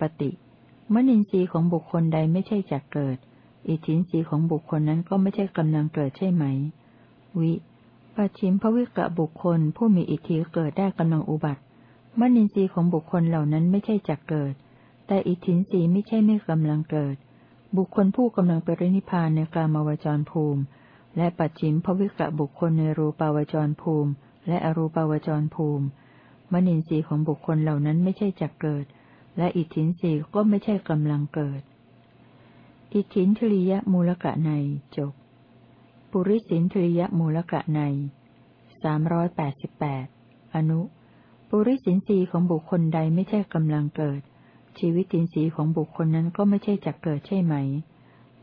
ปฏิมณินทรีย์ของบุคคลใดไม่ใช่จักเกิด อิทธินทรีย์ของบุคคลนั้นก็ไม่ใช่กำลังเกิดใช่ไหม วิปัจฉิมภวิกะบุคคล ผู้มีอิทธิเกิดได้กำลังอุบัติมณินทรีย์ของบุคคลเหล่านั้นไม่ใช่จักเกิด แต่อิทธินทรีย์ไม่ใช่ไม่กำลังเกิด บุคคลผู้กำลังปรินิพานในกามาวจรภูมิ และปัจฉิมภวิกะบุคคลในรูปาวจรภูมิ และอรูปาวจรภูมิมณินทรีย์ของบุคคลเหล่านั้นไม่ใช่จักเกิด และอิทธินทรีย์ก็ไม่ใช่กำลังเกิด อิทินทริยมูลกะในจบ ปุริสินทริยมูลกะในสามร้อยแปดสิบแปดอนุ ปุริสินทรีของบุคคลใดไม่ใช่กำลังเกิด ชีวิตินทรีของบุคคลนั้นก็ไม่ใช่จักเกิดใช่ไหม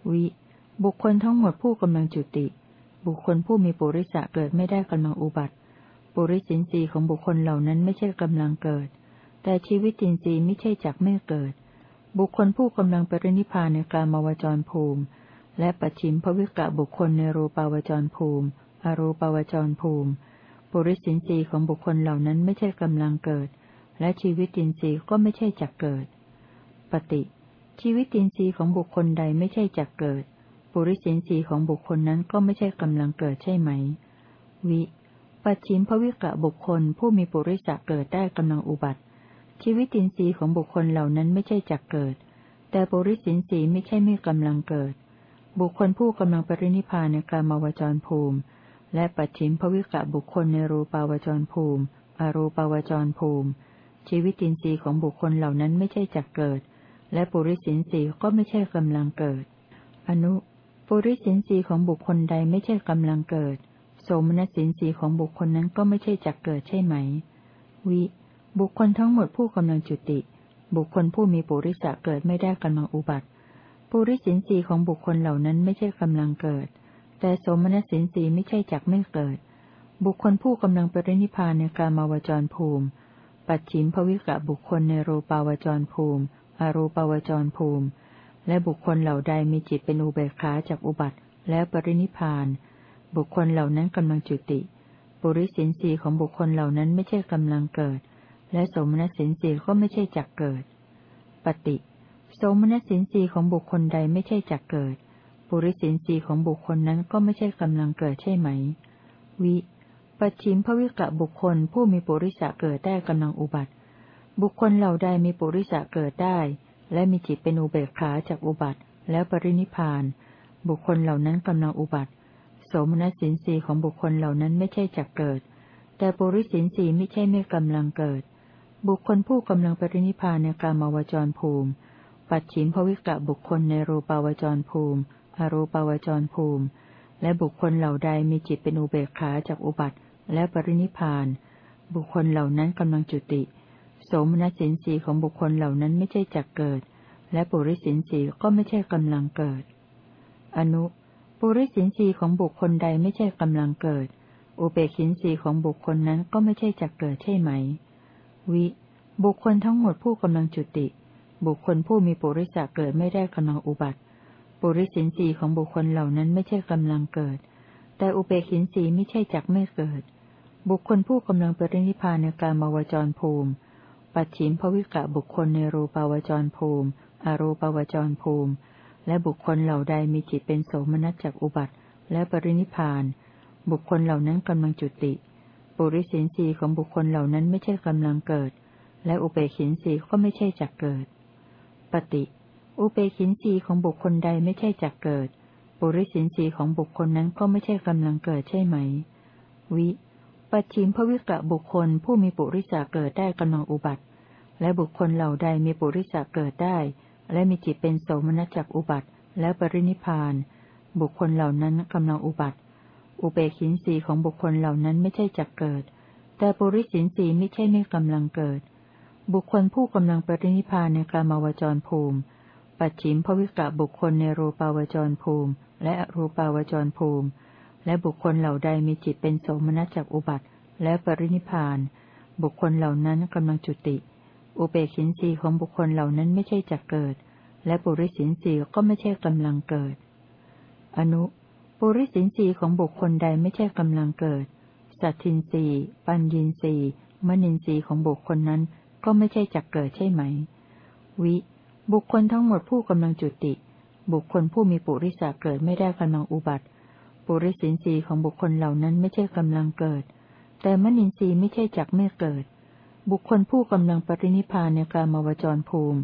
วิ บุคคลทั้งหมดผู้กำลังจุติ บุคคลผู้มีปุริสะเกิดไม่ได้กำลังอุบัติ ปุริสินทรีของบุคคลเหล่านั้นไม่ใช่กำลังเกิด แต่ชีวิตินทรีไม่ใช่จักไม่เกิด บุคคลผู้กำลังปรินิพพานในกลามาวจรภูมิ และปัจฉิมภวิกะบุคคลในรูปาวจรภูมิ อรูปาวจรภูมิ ปุริสินทรีย์ของบุคคลเหล่านั้นไม่ใช่กำลังเกิด และชีวิตินทรีย์ก็ไม่ใช่จักเกิด ปฏิ ชีวิตินทรีย์ของบุคคลใดไม่ใช่จักเกิด ปุริสินทรีย์ของบุคคลนั้นก็ไม่ใช่กำลังเกิดใช่ไหม วิปปัจฉิมภวิกะบุคคลผู้มีปุริสะเกิดได้กำลังอุบัติ ชีวิตินทรีย์ของบุคคลเหล่านั้นไม่ใช่จักเกิด แต่ปุริสินทรีย์ไม่ใช่ไม่กำลังเกิด บุคคลผู้กำลังปรินิพานในกามาวจรภูมิ และปัจฉิมภวิกะบุคคลในรูปาวจรภูมิ อรูปาวจรภูมิ ชีวิตินทรีย์ของบุคคลเหล่านั้นไม่ใช่จักเกิด และปุริสินทรีย์ก็ไม่ใช่กำลังเกิด อนุ ปุริสินทรีย์ของบุคคลใดไม่ใช่กำลังเกิด โสมนัสินทรีย์ของบุคคลนั้นก็ไม่ใช่จักเกิดใช่ไหม วิ บุคคลทั้งหมดผู้กำลังจุติ บุคคลผู้มีปุริสะเกิดไม่ได้กำลังอุบัติ ปุริสินทรีของบุคคลเหล่านั้นไม่ใช่กำลังเกิด แต่สมนัสินทรีไม่ใช่จักไม่เกิด บุคคลผู้กำลังปรินิพานในกามาวจรภูมิ ปัจฉิมภวิกะบุคคลในรูปาวจรภูมิอรูปาวจรภูมิ และบุคคลเหล่าใดมีจิตเป็นอุเบกขาจากอุบัติ แล้วปรินิพาน บุคคลเหล่านั้นกำลังจุติ ปุริสินสีของบุคคลเหล่านั้นไม่ใช่กำลังเกิด และสมณสินสีก็ไม่ใช่จักเกิด ปฏิสมณสินสีของบุคคลใดไม่ใช่จักเกิด ปุริสินสีของบุคคลนั้นก็ไม่ใช่กำลังเกิดใช่ไหม วิปัจฉิมภวิกะบุคคลผู้มีปุริสะเกิดได้กำลังอุบัติ บุคคลเหล่าใดมีปุริสะเกิดได้ และมีจิตเป็นอุเบกขาจากอุบัติ แล้วปรินิพาน บุคคลเหล่านั้นกำลังอุบัติโสมนัสสินสีของบุคคลเหล่านั้นไม่ใช่จักเกิด แต่ปุริสินสีไม่ใช่ไม่กำลังเกิด บุคคลผู้กำลังปรินิพานในกามาวจรภูมิ ปัจฉิมภวิกะบุคคลในรูปาวจรภูมิ อรูปาวจรภูมิ และบุคคลเหล่าใดมีจิตเป็นอุเบกขาจากอุบัติและปรินิพาน บุคคลเหล่านั้นกำลังจุติ โสมนัสสินสีของบุคคลเหล่านั้นไม่ใช่จักเกิด และปุริสินสีก็ไม่ใช่กำลังเกิด อนุปุริสินสีของบุคคลใดไม่ใช่กำลังเกิด อุเบกินสีของบุคคลนั้นก็ไม่ใช่จักเกิดใช่ไหม วิ บุคคลทั้งหมดผู้กำลังจุติ บุคคลผู้มีปุริสะเกิดไม่ได้กำลังอุบัติ ปุริสินสีของบุคคลเหล่านั้นไม่ใช่กำลังเกิด แต่อุเบกินสีไม่ใช่จักไม่เกิด บุคคลผู้กำลังปรินิพานในการมาวจรภูมิ ปัจฉิมภวิกะบุคคลในรูปาวจรภูมิ อรูปาวจรภูมิ และบุคคลเหล่าใดมีจิตเป็นโสมนัสจากอุบัติ และปรินิพาน บุคคลเหล่านั้นกำลังจุติ ปุริสินสีของบุคคลเหล่านั้นไม่ใช่กำลังเกิด และอุเบกินสีก็ไม่ใช่จักเกิด ปฏิ อุเบกินสีของบุคคลใดไม่ใช่จักเกิด ปุริสินสีของบุคคลนั้นก็ไม่ใช่กำลังเกิดใช่ไหม วิปัจฉิมภวิกะบุคคลผู้มีปุริสาเกิดได้กำลังอุบัติ และบุคคลเหล่าใดมีปุริสาเกิดได้ และมีจิตเป็นโสมนัสจักอุบัติ และปรินิพาน บุคคลเหล่านั้นกำลังอุบัติ อุเบกินสีของบุคคลเหล่านั้นไม่ใช่จักเกิด แต่ปุริสินสีไม่ใช่ไม่กำลังเกิด บุคคลผู้กำลังปรินิพานในกามาวจรภูมิ ปัจฉิมภวิกะบุคคลในรูปาวจรภูมิ และรูปาวจรภูมิ และบุคคลเหล่าใดมีจิตเป็นโสมนัสจักอุบัติ และปรินิพาน บุคคลเหล่านั้นกำลังจุติ อุเบกินสีของบุคคลเหล่านั้นไม่ใช่จักเกิด และปุริสินสีก็ไม่ใช่กำลังเกิด อนุ ปุริสินสีของบุคคลใดไม่ใช่กำลังเกิด สัตทินสีปัญญินสีมณินสีของบุคคลนั้นก็ไม่ใช่จักเกิดใช่ไหม วิ บุคคลทั้งหมดผู้กำลังจุติ บุคคลผู้มีปุริสาเกิดไม่ได้กำลังอุบัติ ปุริสินสีของบุคคลเหล่านั้นไม่ใช่กำลังเกิด แต่มณินสีไม่ใช่จักไม่เกิด บุคคลผู้กำลังปรินิพานในกามวจรภูมิ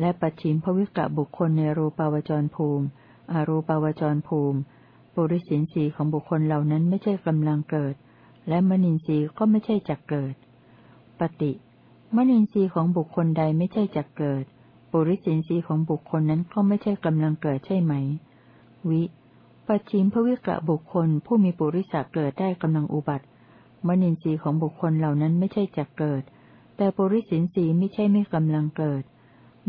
และปัจฉิมภวิกะบุคคลในรูปาวจรภูมิอรูปาวจรภูมิ ปุริสินสีของบุคคลเหล่านั้นไม่ใช่กำลังเกิด และมณินทรีย์ก็ไม่ใช่จักเกิด ปฏิมณินทรีย์ของบุคคลใดไม่ใช่จักเกิด ปุริสินสีของบุคคลนั้นก็ไม่ใช่กำลังเกิดใช่ไหม วิปัจฉิมภวิกะบุคคลผู้มีปุริสะเกิดได้กำลังอุบัติมณินทรีย์ของบุคคลเหล่านั้นไม่ใช่จักเกิด แต่ปุริสินสีไม่ใช่ไม่กำลังเกิด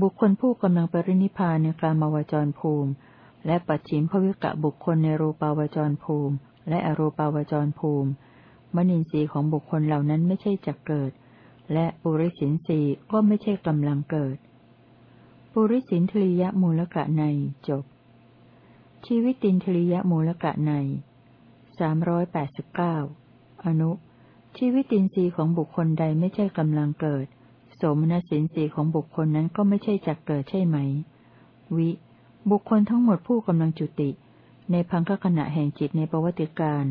บุคคลผู้กำลังปรินิพานในกลามาวจรภูมิ และปัจฉิมภวิกะบุคคลในรูปาวจรภูมิ และอรูปาวจรภูมิ มนินทรีย์ของบุคคลเหล่านั้นไม่ใช่จักเกิด และปุริสินสีก็ไม่ใช่กำลังเกิด ปุริสินทริยมูลกะในจบ ชีวิตินทริยมูลกะในสามร้อยแปดสิบเก้าอนุ ชีวิตินทรีย์ของบุคคลใดไม่ใช่กำลังเกิดโสมนสินทรีย์ของบุคคลนั้นก็ไม่ใช่จักเกิดใช่ไหม วิ บุคคลทั้งหมดผู้กำลังจุติ ในพังคขณะแห่งจิตในประวัติการ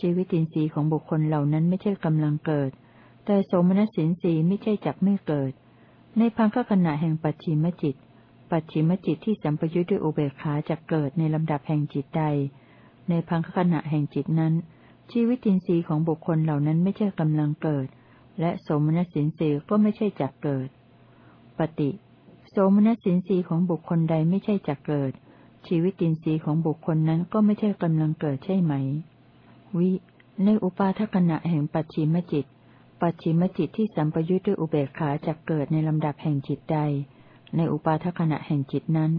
ชีวิตินทรีย์ของบุคคลเหล่านั้นไม่ใช่กำลังเกิด แต่โสมนัสสินทรีย์ไม่ใช่จักไม่เกิด ในพังคขณะแห่งปัจฉิมจิต ปัจฉิมจิตที่สัมปยุทธ์ด้วยอุเบกขาจะเกิดในลำดับแห่งจิตใด ในพังคขณะแห่งจิตนั้น ชีวิตินทรีย์ของบุคคลเหล่านั้นไม่ใช่กำลังเกิด และโสมนัสสินทรีย์ก็ไม่ใช่จักเกิด ปฏิ โสมนัสสินทรีย์ของบุคคลใดไม่ใช่จักเกิด ชีวิตินทรีย์ของบุคคลนั้นก็ไม่ใช่กำลังเกิดใช่ไหม วิ ในอุปาทขณะแห่งปัจฉิมจิต ปัจฉิมจิตที่สัมปยุทธ์ด้วยอุเบกขาจะเกิดในลำดับแห่งจิตใด ในอุปาทขณะแห่งจิตนั้น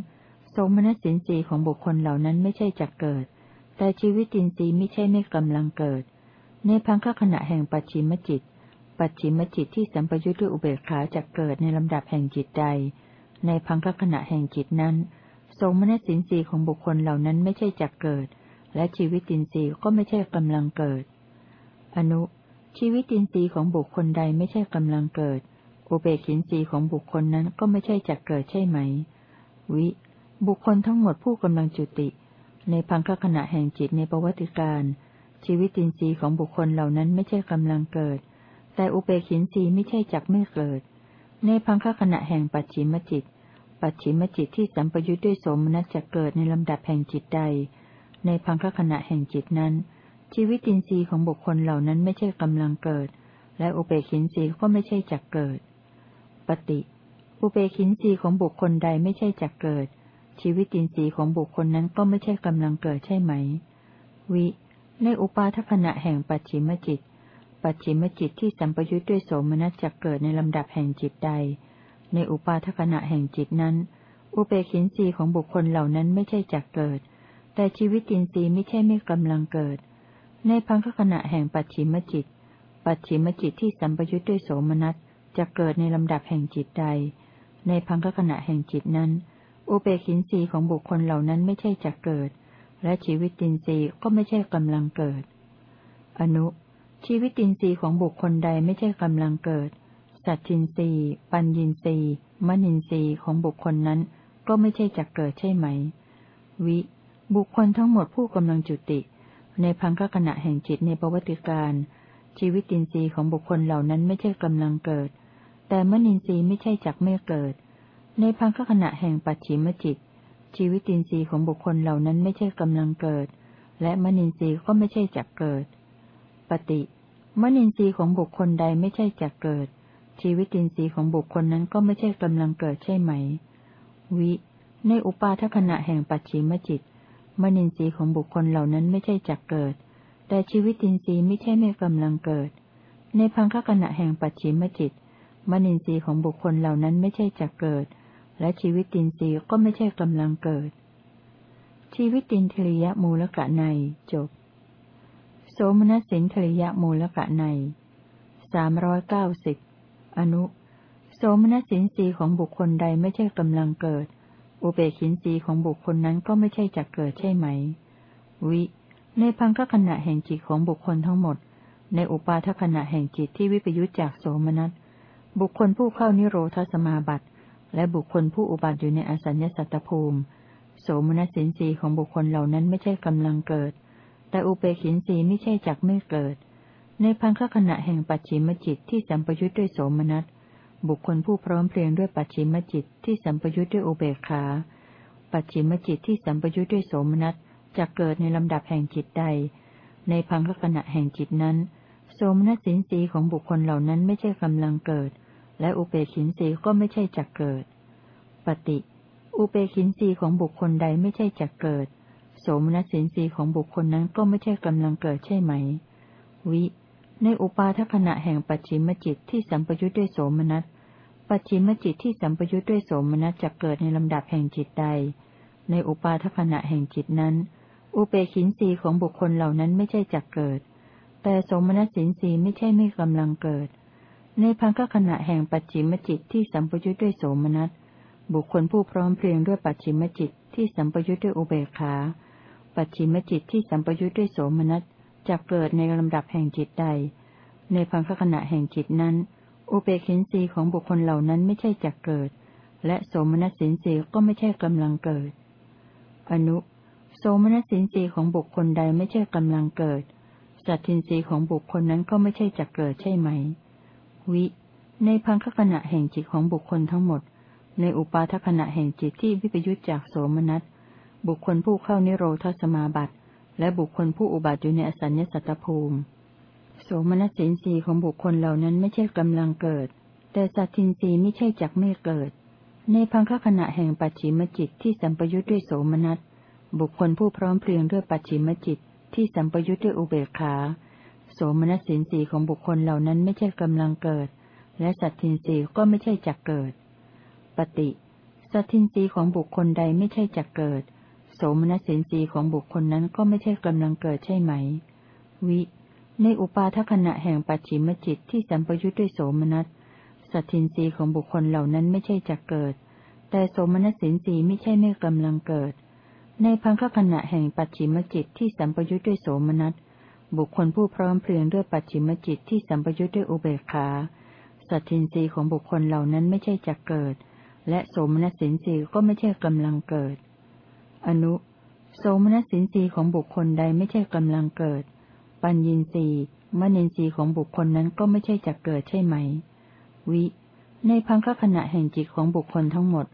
โสมนัสสินทรีย์ของบุคคลเหล่านั้นไม่ใช่จักเกิด แต่ชีวิตินทรีย์ไม่ใช่ไม่กำลังเกิด ในพังคขณะแห่งปัจฉิมจิต ปัจฉิมจิตที่สัมปยุทธ์ด้วยอุเบกขาจะเกิดในลำดับแห่งจิตใด ในพังคขณะแห่งจิตนั้นโสมนัสสินทรีของบุคคลเหล่านั้นไม่ใช่จักเกิด และชีวิตินทรีย์ก็ไม่ใช่กำลังเกิด อนุ ชีวิตินทรีย์ของบุคคลใดไม่ใช่กำลังเกิด อุเบกินทรีย์ของบุคคลนั้นก็ไม่ใช่จักเกิดใช่ไหม วิ บุคคลทั้งหมดผู้กำลังจุติ ในพังคขณะแห่งจิตในประวัติการชีวิตินทรีย์ของบุคคลเหล่านั้นไม่ใช่กำลังเกิด แต่อุเบกินทรีย์ไม่ใช่จักไม่เกิด ในพังคขณะแห่งปัจฉิมจิต ปัจฉิมจิตที่สัมปยุทธ์ด้วยสมนัสจะเกิดในลำดับแห่งจิตใด ในพังคขณะแห่งจิตนั้น ชีวิตินทรีย์ของบุคคลเหล่านั้นไม่ใช่กำลังเกิด และอุเบกินทรีย์ก็ไม่ใช่จักเกิด ปฏิ อุเบกินทรีย์ของบุคคลใดไม่ใช่จักเกิด ชีวิตินทรีย์ของบุคคลนั้นก็ไม่ใช่กำลังเกิดใช่ไหม วิ ในอุปาทขณะแห่งปัจฉิมจิต ปัจฉิมจิตที่สัมปยุทธ์ด้วยโสมนัสจะเกิดในลำดับแห่งจิตใด ในอุปาทขณะแห่งจิตนั้น อุเบกินรีของบุคคลเหล่านั้นไม่ใช่จักเกิด แต่ชีวิตินทรีย์ไม่ใช่ไม่กำลังเกิด ในพังคขณะแห่งปัจฉิมจิต ปัจฉิมจิตที่สัมปยุทธ์ด้วยโสมนัสจะเกิดในลำดับแห่งจิตใด ในพังคขณะแห่งจิตนั้น อุเบกินรีของบุคคลเหล่านั้นไม่ใช่จักเกิด และชีวิตินทรีย์ก็ไม่ใช่กำลังเกิด อนุ ชีวิตินทรีย์ของบุคคลใดไม่ใช่กำลังเกิด สัตทินทรีย์ ปัญญินทรีย์มณินทรีย์ของบุคคลนั้น ก็ไม่ใช่จักเกิดใช่ไหม วิ บุคคลทั้งหมดผู้กำลังจุติ ในพังคขณะแห่งจิตในประวัติการ ชีวิตินทรีย์ของบุคคลเหล่านั้นไม่ใช่กำลังเกิด แต่มณินทรีย์ไม่ใช่จักไม่เกิด ในพังคขณะแห่งปัจฉิมจิต ชีวิตินทรีย์ของบุคคลเหล่านั้นไม่ใช่กำลังเกิด และมณินทรีย์ก็ไม่ใช่จักเกิด ปฏิมนินทรีย์ของบุคคลใดไม่ใช่จักเกิด ชีวิตินทรีย์ของบุคคลนั้นก็ไม่ใช่กำลังเกิดใช่ไหม วิ ในอุปาทขณะแห่งปัจฉิมจิต มนินทรีย์ของบุคคลเหล่านั้นไม่ใช่จักเกิด แต่ชีวิตินทรีย์ไม่ใช่ไม่กำลังเกิด ในพังคขณะแห่งปัจฉิมจิต มนินทรีย์ของบุคคลเหล่านั้นไม่ใช่จักเกิด และชีวิตินทรีย์ก็ไม่ใช่กำลังเกิด ชีวิตินทรียมูลกะในจบ มนัสสินทริยมูลกะในสามร้อยเก้าสิบอนุ โสมนัสสินสีของบุคคลใดไม่ใช่กำลังเกิด อุเบกินสีของบุคคลนั้นก็ไม่ใช่จักเกิดใช่ไหม วิ ในพังคขณะแห่งจิตของบุคคลทั้งหมด ในอุปาทขณะแห่งจิตที่วิปยุจจากโสมนัส บุคคลผู้เข้านิโรธสมาบัติ และบุคคลผู้อุบัติอยู่ในอสัญญสัตตภูมิ โสมนัสสินสีของบุคคลเหล่านั้นไม่ใช่กำลังเกิด แต่อุเบกินสีไม่ใช่จักไม่เกิด ในพังคขณะแห่งปัจฉิมจิตที่สัมปยุทธ์ด้วยโสมนัส บุคคลผู้พร้อมเพรียงด้วยปัจฉิมจิตที่สัมปยุทธ์ด้วยอุเบกขา ปัจฉิมจิตที่สัมปยุทธ์ด้วยโสมนัสจะเกิดในลำดับแห่งจิตใด ในพังคขณะแห่งจิตนั้น โสมนัสสินสีของบุคคลเหล่านั้นไม่ใช่กำลังเกิด และอุเบกินสีก็ไม่ใช่จักเกิด ปฏิ อุเบกินสีของบุคคลใดไม่ใช่จักเกิด โสมนัสสินสีของบุคคลนั้นก็ไม่ใช่กำลังเกิดใช่ไหม วิ ในอุปาทขณะแห่งปัจฉิมจิตที่สัมปยุทธ์ด้วยโสมนัส ปัจฉิมจิตที่สัมปยุทธ์ด้วยโสมนัสจะเกิดในลำดับแห่งจิตใด ในอุปาทขณะแห่งจิตนั้น อุเปขินสีของบุคคลเหล่านั้นไม่ใช่จักเกิด แต่โสมนัสสินสีไม่ใช่ไม่กำลังเกิด ในพังคขณะแห่งปัจฉิมจิตที่สัมปยุทธ์ด้วยโสมนัสบุคคลผู้พร้อมเพรียงด้วยปัจฉิมจิตที่สัมปยุทธ์ด้วยอุเบกขา ปัจฉิมจิตที่สัมปยุทธ์ด้วยโสมนัสจะเกิดในลำดับแห่งจิตใด ในพังคขณะแห่งจิตนั้น อุเบกินรีของบุคคลเหล่านั้นไม่ใช่จักเกิด และโสมนัสสินสีก็ไม่ใช่กำลังเกิด อนุ โสมนัสสินสีของบุคคลใดไม่ใช่กำลังเกิด สัตทินรีของบุคคลนั้นก็ไม่ใช่จักเกิดใช่ไหม วิ ในพังคขณะแห่งจิตของบุคคลทั้งหมด ในอุปาทขณะแห่งจิตที่วิปยุจจากโสมนัส บุคคลผู้เข้านิโรธสมาบัติ และบุคคลผู้อุบัติอยู่ในอสัญญสัตตภูมิ โสมนัสสินสีของบุคคลเหล่านั้นไม่ใช่กำลังเกิด แต่สัตทินรีไม่ใช่จักไม่เกิด ในพังคขณะแห่งปัจฉิมจิตที่สัมปยุทธ์ด้วยโสมนัส บุคคลผู้พร้อมเพรียงด้วยปัจฉิมจิตที่สัมปยุทธ์ด้วยอุเบกขา โสมนัสสินสีของบุคคลเหล่านั้นไม่ใช่กำลังเกิด และสัตทินรีก็ไม่ใช่จักเกิด ปฏิ สัตทินรีของบุคคลใดไม่ใช่จักเกิด สมนัสสินสีของบุคคลนั้นก็ไม่ใช่กำลังเกิดใช่ไหม วิ ในอุปาทขณะแห่งปัจฉิมจิตที่สัมปยุทธ์ด้วยโสมนัส สัตทินรีของบุคคลเหล่านั้นไม่ใช่จักเกิด แต่โสมนัสสินสีไม่ใช่ไม่กำลังเกิด ในพังคขณะแห่งปัจฉิมจิตที่สัมปยุทธ์ด้วยโสมนัส บุคคลผู้พร้อมเพรียงด้วยปัจฉิมจิตที่สัมปยุทธ์ด้วยอุเบกขา สัตทินรีของบุคคลเหล่านั้นไม่ใช่จักเกิด และโสมนัสสินสีก็ไม่ใช่กำลังเกิด อนุโสมนัสสินสีของบุคคลใดไม่ใช่กำลังเกิด ปัญญินรีมณินทรีย์ของบุคคลนั้นก็ไม่ใช่จักเกิดใช่ไหม วิ ในพังคขณะแห่งจิตของบุคคลทั้งหมด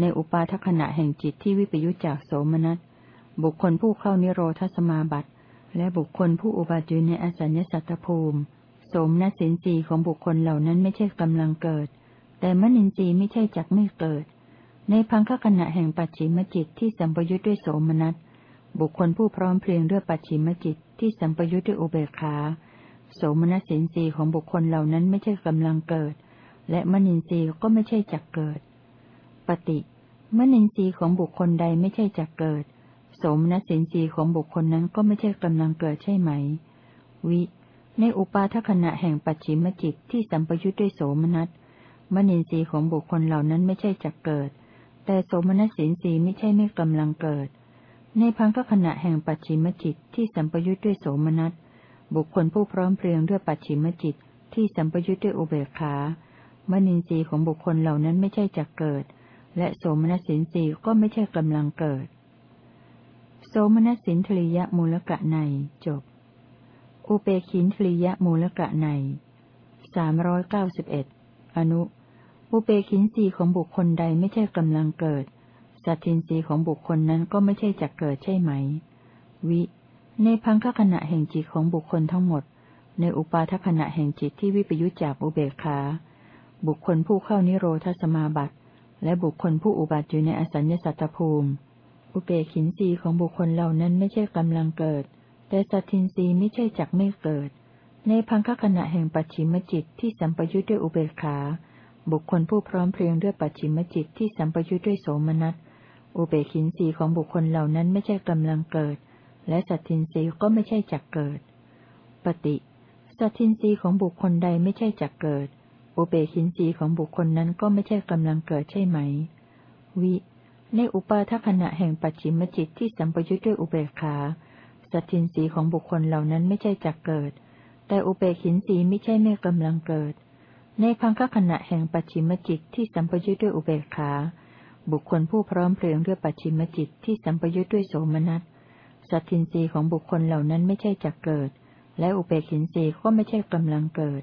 ในอุปาทขณะแห่งจิตที่วิปยุจจากโสมนัส บุคคลผู้เข้านิโรธสมาบัติ และบุคคลผู้อุบัติอยู่ในอสัญญสัตตภูมิ โสมนัสสินสีของบุคคลเหล่านั้นไม่ใช่กำลังเกิด แต่มนินทรีย์ไม่ใช่จักไม่เกิด ในพังคขณะแห่งปัจฉิมจิตที่สัมปยุทธ์ด้วยโสมนัส บุคคลผู้พร้อมเพรียงด้วยปัจฉิมจิตที่สัมปยุทธ์ด้วยอุเบกขา โสมนัสสินสีของบุคคลเหล่านั้นไม่ใช่กำลังเกิด และมนินทรีย์ก็ไม่ใช่จักเกิด ปฏิมนินทรีย์ของบุคคลใดไม่ใช่จักเกิด โสมณสินทรีย์ของบุคคลนั้นก็ไม่ใช่กำลังเกิดใช่ไหม วิ ในอุปาทขณะแห่งปัจฉิมจิตที่สัมปยุทธ์ด้วยโสมนัส มนินทรีย์ของบุคคลเหล่านั้นไม่ใช่จักเกิด แต่โสมนัสสินทรีไม่ใช่ไม่กำลังเกิด ในพังคขณะแห่งปัจฉิมจิตที่สัมปยุทธ์ด้วยโสมนัส บุคคลผู้พร้อมเพรียงด้วยปัจฉิมจิตที่สัมปยุทธ์ด้วยอุเบกขามนินทรีย์ของบุคคลเหล่านั้นไม่ใช่จักเกิด และโสมนัสสินสีก็ไม่ใช่กำลังเกิด โสมนัสสินทริยมูลกะในจบ อุเปคินทริยมูลกะในสามร้อยเก้าสิบเอ็ดอนุ อุเปคินสีของบุคคลใดไม่ใช่กำลังเกิด สัตทินสีของบุคคลนั้นก็ไม่ใช่จักเกิดใช่ไหม วิ ในพังคขณะแห่งจิตของบุคคลทั้งหมด ในอุปาทขณะแห่งจิตที่วิปยุจจากอุเบกขา บุคคลผู้เข้านิโรธสมาบัติ และบุคคลผู้อุบัติอยู่ในอสัญญสัตตภูมิ อุเบกินรีของบุคคลเหล่านั้นไม่ใช่กำลังเกิด แต่สัตทินรีไม่ใช่จักไม่เกิด ในพังคขณะแห่งปัจฉิมจิตที่สัมปยุทธ์ด้วยอุเบกขา บุคคลผู้พร้อมเพรียงด้วยปัจฉิมจิตที่สัมปยุทธ์ด้วยโสมนัส อุเบกินรีของบุคคลเหล่านั้นไม่ใช่กำลังเกิด และสัตทินรีก็ไม่ใช่จักเกิด ปฏิ สัตทินรีของบุคคลใดไม่ใช่จักเกิด อุเบกินสีของบุคคลนั้นก็ไม่ใช่กำลังเกิดใช่ไหม วิ ในอุปาทขณะแห่งปัจฉิมจิตที่สัมปยุทธ์ด้วยอุเบกขา สัตทินสีของบุคคลเหล่านั้นไม่ใช่จักเกิด แต่อุเบกินสีไม่ใช่ไม่กำลังเกิด ในพังคขณะแห่งปัจฉิมจิตที่สัมปยุทธ์ด้วยอุเบกขา บุคคลผู้พร้อมเพลียงด้วยปัจฉิมจิตที่สัมปยุทธ์ด้วยโสมนัส สัตทินสีของบุคคลเหล่านั้นไม่ใช่จักเกิด และอุเบกินสีก็ไม่ใช่กำลังเกิด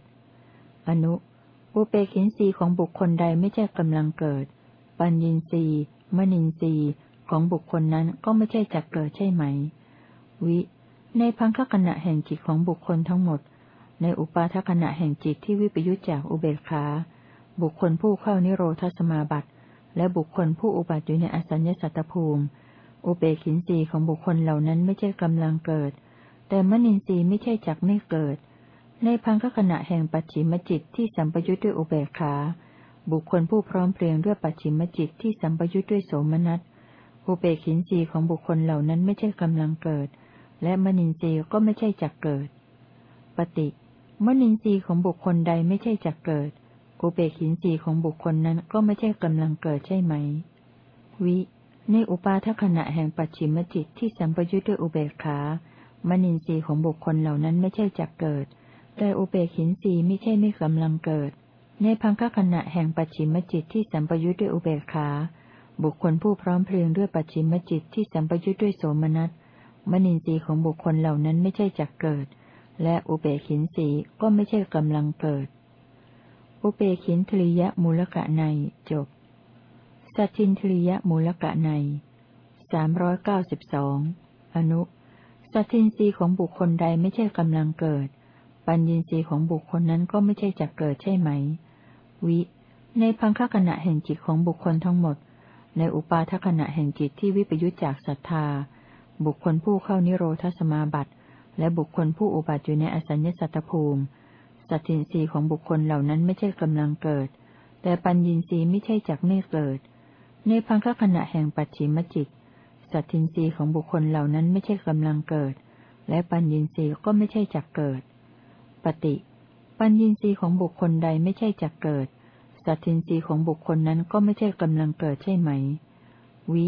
อนุ อุเปกินรีของบุคคลใดไม่ใช่กำลังเกิด ปัญญินรีมณินรีของบุคคลนั้นก็ไม่ใช่จักเกิดใช่ไหม วิ ในพังคขณะแห่งจิตของบุคคลทั้งหมด ในอุปาทขณะแห่งจิตที่วิปยุจจากอุเบกขา บุคคลผู้เข้านิโรธสมาบัติ และบุคคลผู้อุบัติอยู่ในอสัญญสัตตภูมิ อุเบกินรีของบุคคลเหล่านั้นไม่ใช่กำลังเกิด แต่มณินทรีย์ไม่ใช่จักไม่เกิด ในพังคขณะแห่งปัจฉิมจิตที่สัมปยุทธ์ด้วยอุเบกขา บุคคลผู้พร้อมเพรียงด้วยปัจฉิมจิตที่สัมปยุทธ์ด้วยโสมนัส อุเบกินรีของบุคคลเหล่านั้นไม่ใช่กำลังเกิด และมนินทรีย์ก็ไม่ใช่จักเกิด ปฏิ มนินทรีย์ของบุคคลใดไม่ใช่จักเกิด อุเบกินรีของบุคคลนั้นก็ไม่ใช่กำลังเกิดใช่ไหม วิ ในอุปาทขณะแห่งปัจฉิมจิตที่สัมปยุทธ์ด้วยอุเบกขามนินทรีย์ของบุคคลเหล่านั้นไม่ใช่จักเกิด แต่อุเบกินสีไม่ใช่ไม่กำลังเกิด ในพังคขณะแห่งปัจฉิมจิตที่สัมปยุทธ์ด้วยอุเบกขา บุคคลผู้พร้อมเพลียงด้วยปัจฉิมจิตที่สัมปยุทธ์ด้วยโสมนัสมนินทรีย์ของบุคคลเหล่านั้นไม่ใช่จักเกิด และอุเบกินสีก็ไม่ใช่กำลังเกิด อุเบกินทริยมูลกะในจบ สัจจินทริยมูลกะในสามร้อยเก้าสิบสองอนุ สัจจินรีของบุคคลใดไม่ใช่กำลังเกิด ปัญญินรีของบุคคลนั้นก็ไม่ใช่จักเกิดใช่ไหม วิ ในพังคขณะแห่งจิตของบุคคลทั้งหมด ในอุปาทขณะแห่งจิตที่วิปยุจจากศรัทธา บุคคลผู้เข้านิโรธสมาบัติ และบุคคลผู้อุบัติอยู่ในอสัญญสัตตภูมิ สัตทินรีของบุคคลเหล่านั้นไม่ใช่กำลังเกิด แต่ปัญญินรีไม่ใช่จักไม่เกิด ในพังคขณะแห่งปัจฉิมจิต สัตทินรีของบุคคลเหล่านั้นไม่ใช่กำลังเกิด และปัญญินรีก็ไม่ใช่จักเกิด ปฏิ ปัญญินรีของบุคคลใดไม่ใช่จักเกิด สัตทินรีของบุคคลนั้นก็ไม่ใช่กำลังเกิดใช่ไหม วิ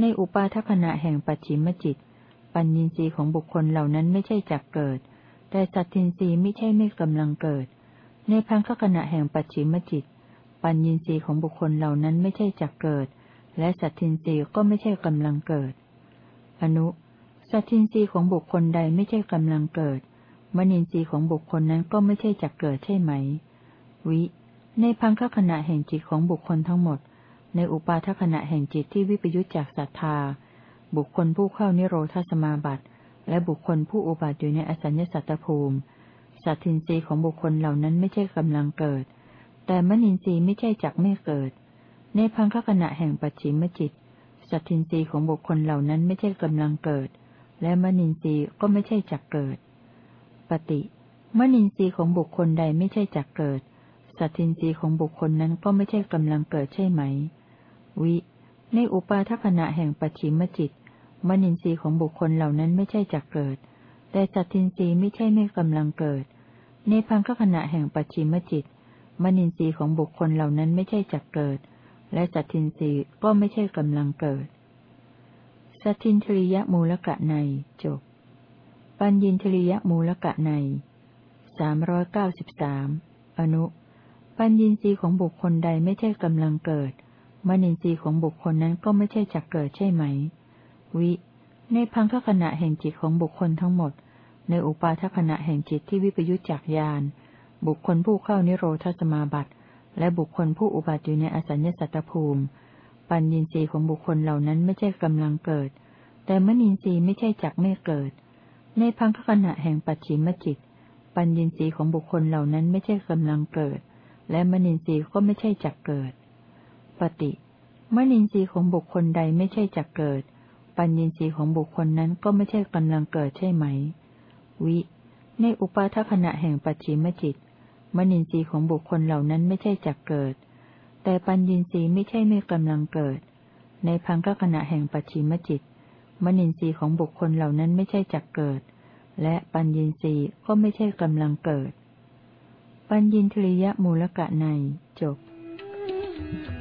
ในอุปาทขณะแห่งปัจฉิมจิต ปัญญีสีของบุคคลเหล่านั้นไม่ใช่จักเกิด แต่สัตทินรีไม่ใช่ไม่กำลังเกิด ในพังคขณะแห่งปัจฉิมจิต ปัญญีสีของบุคคลเหล่านั้นไม่ใช่จักเกิด และสัตทินรีก็ไม่ใช่กำลังเกิด อนุ สัตทินรีของบุคคลใดไม่ใช่กำลังเกิด มณีนทรีย์ของบุคคลนั้นก็ไม่ใช่จักเกิดใช่ไหม วิ ในพังคขณะแห่งจิตของบุคคลทั้งหมด ในอุปาทขณะแห่งจิตที่วิปยุจจากศรัทธา บุคคลผู้เข้านิโรธสมาบัติ และบุคคลผู้อุบัติอยู่ในอสัญญสัตตภูมิ สัตทินรีของบุคคลเหล่านั้นไม่ใช่กำลังเกิด แต่มนินทรีย์ไม่ใช่จักไม่เกิด ในพังคขณะแห่งปัจฉิมจิต สัตทินรีของบุคคลเหล่านั้นไม่ใช่กำลังเกิด และมนินทรีย์ก็ไม่ใช่จักเกิด ปฏิ มนินทรีย์ของบุคคลใดไม่ใช่จักเกิด สัตทินรีของบุคคลนั้นก็ไม่ใช่กำลังเกิดใช่ไหม วิ ในอุปาทขณะแห่งปัจฉิมจิต มนินทรีย์ของบุคคลเหล่านั้นไม่ใช่จักเกิด แต่สัตทินทรีย์ไม่ใช่ไม่กำลังเกิด ในพังคขณะแห่งปัจฉิมจิต มนินทรีย์ของบุคคลเหล่านั้นไม่ใช่จักเกิด และสัตทินทรีย์ก็ไม่ใช่กำลังเกิด สัตทินทริยมูลกะในจบ ปัญญินทริยมูลกะในสามร้อยเก้าสิบสามอนุปัญญินทรีย์ของบุคคลใดไม่ใช่กำลังเกิด มนินทรีย์ของบุคคลนั้นก็ไม่ใช่จักเกิดใช่ไหม วิ ในพังคขณะแห่งจิตของบุคคลทั้งหมด ในอุปาทขณะแห่งจิตที่วิปยุจจากยาน บุคคลผู้เข้านิโรธสมาบัติ และบุคคลผู้อุบัติอยู่ในอสัญญสัตตภูมิ ปัญญีสีของบุคคลเหล่านั้นไม่ใช่กำลังเกิด แต่มณีสีไม่ใช่จักไม่เกิด ในพังคขณะแห่งปัจฉิมจิต ปัญญีสีของบุคคลเหล่านั้นไม่ใช่กำลังเกิด และมณีสีก็ไม่ใช่จักเกิด ปฏิมณีสีของบุคคลใดไม่ใช่จักเกิด ปัญญีสีของบุคคลนั้นก็ไม่ใช่กำลังเกิดใช่ไหม วิ ในอุปาทขณะแห่งปัจฉิมจิตมณีสีของบุคคลเหล่านั้นไม่ใช่จักเกิด แต่ปัญญีสีไม่ใช่ไม่กำลังเกิด ในพังคขณะแห่งปัจฉิมจิตมณีสีของบุคคลเหล่านั้นไม่ใช่จักเกิด และปัญญีสีก็ไม่ใช่กำลังเกิด ปัญญีทริยมูลกะในจบ Thank you.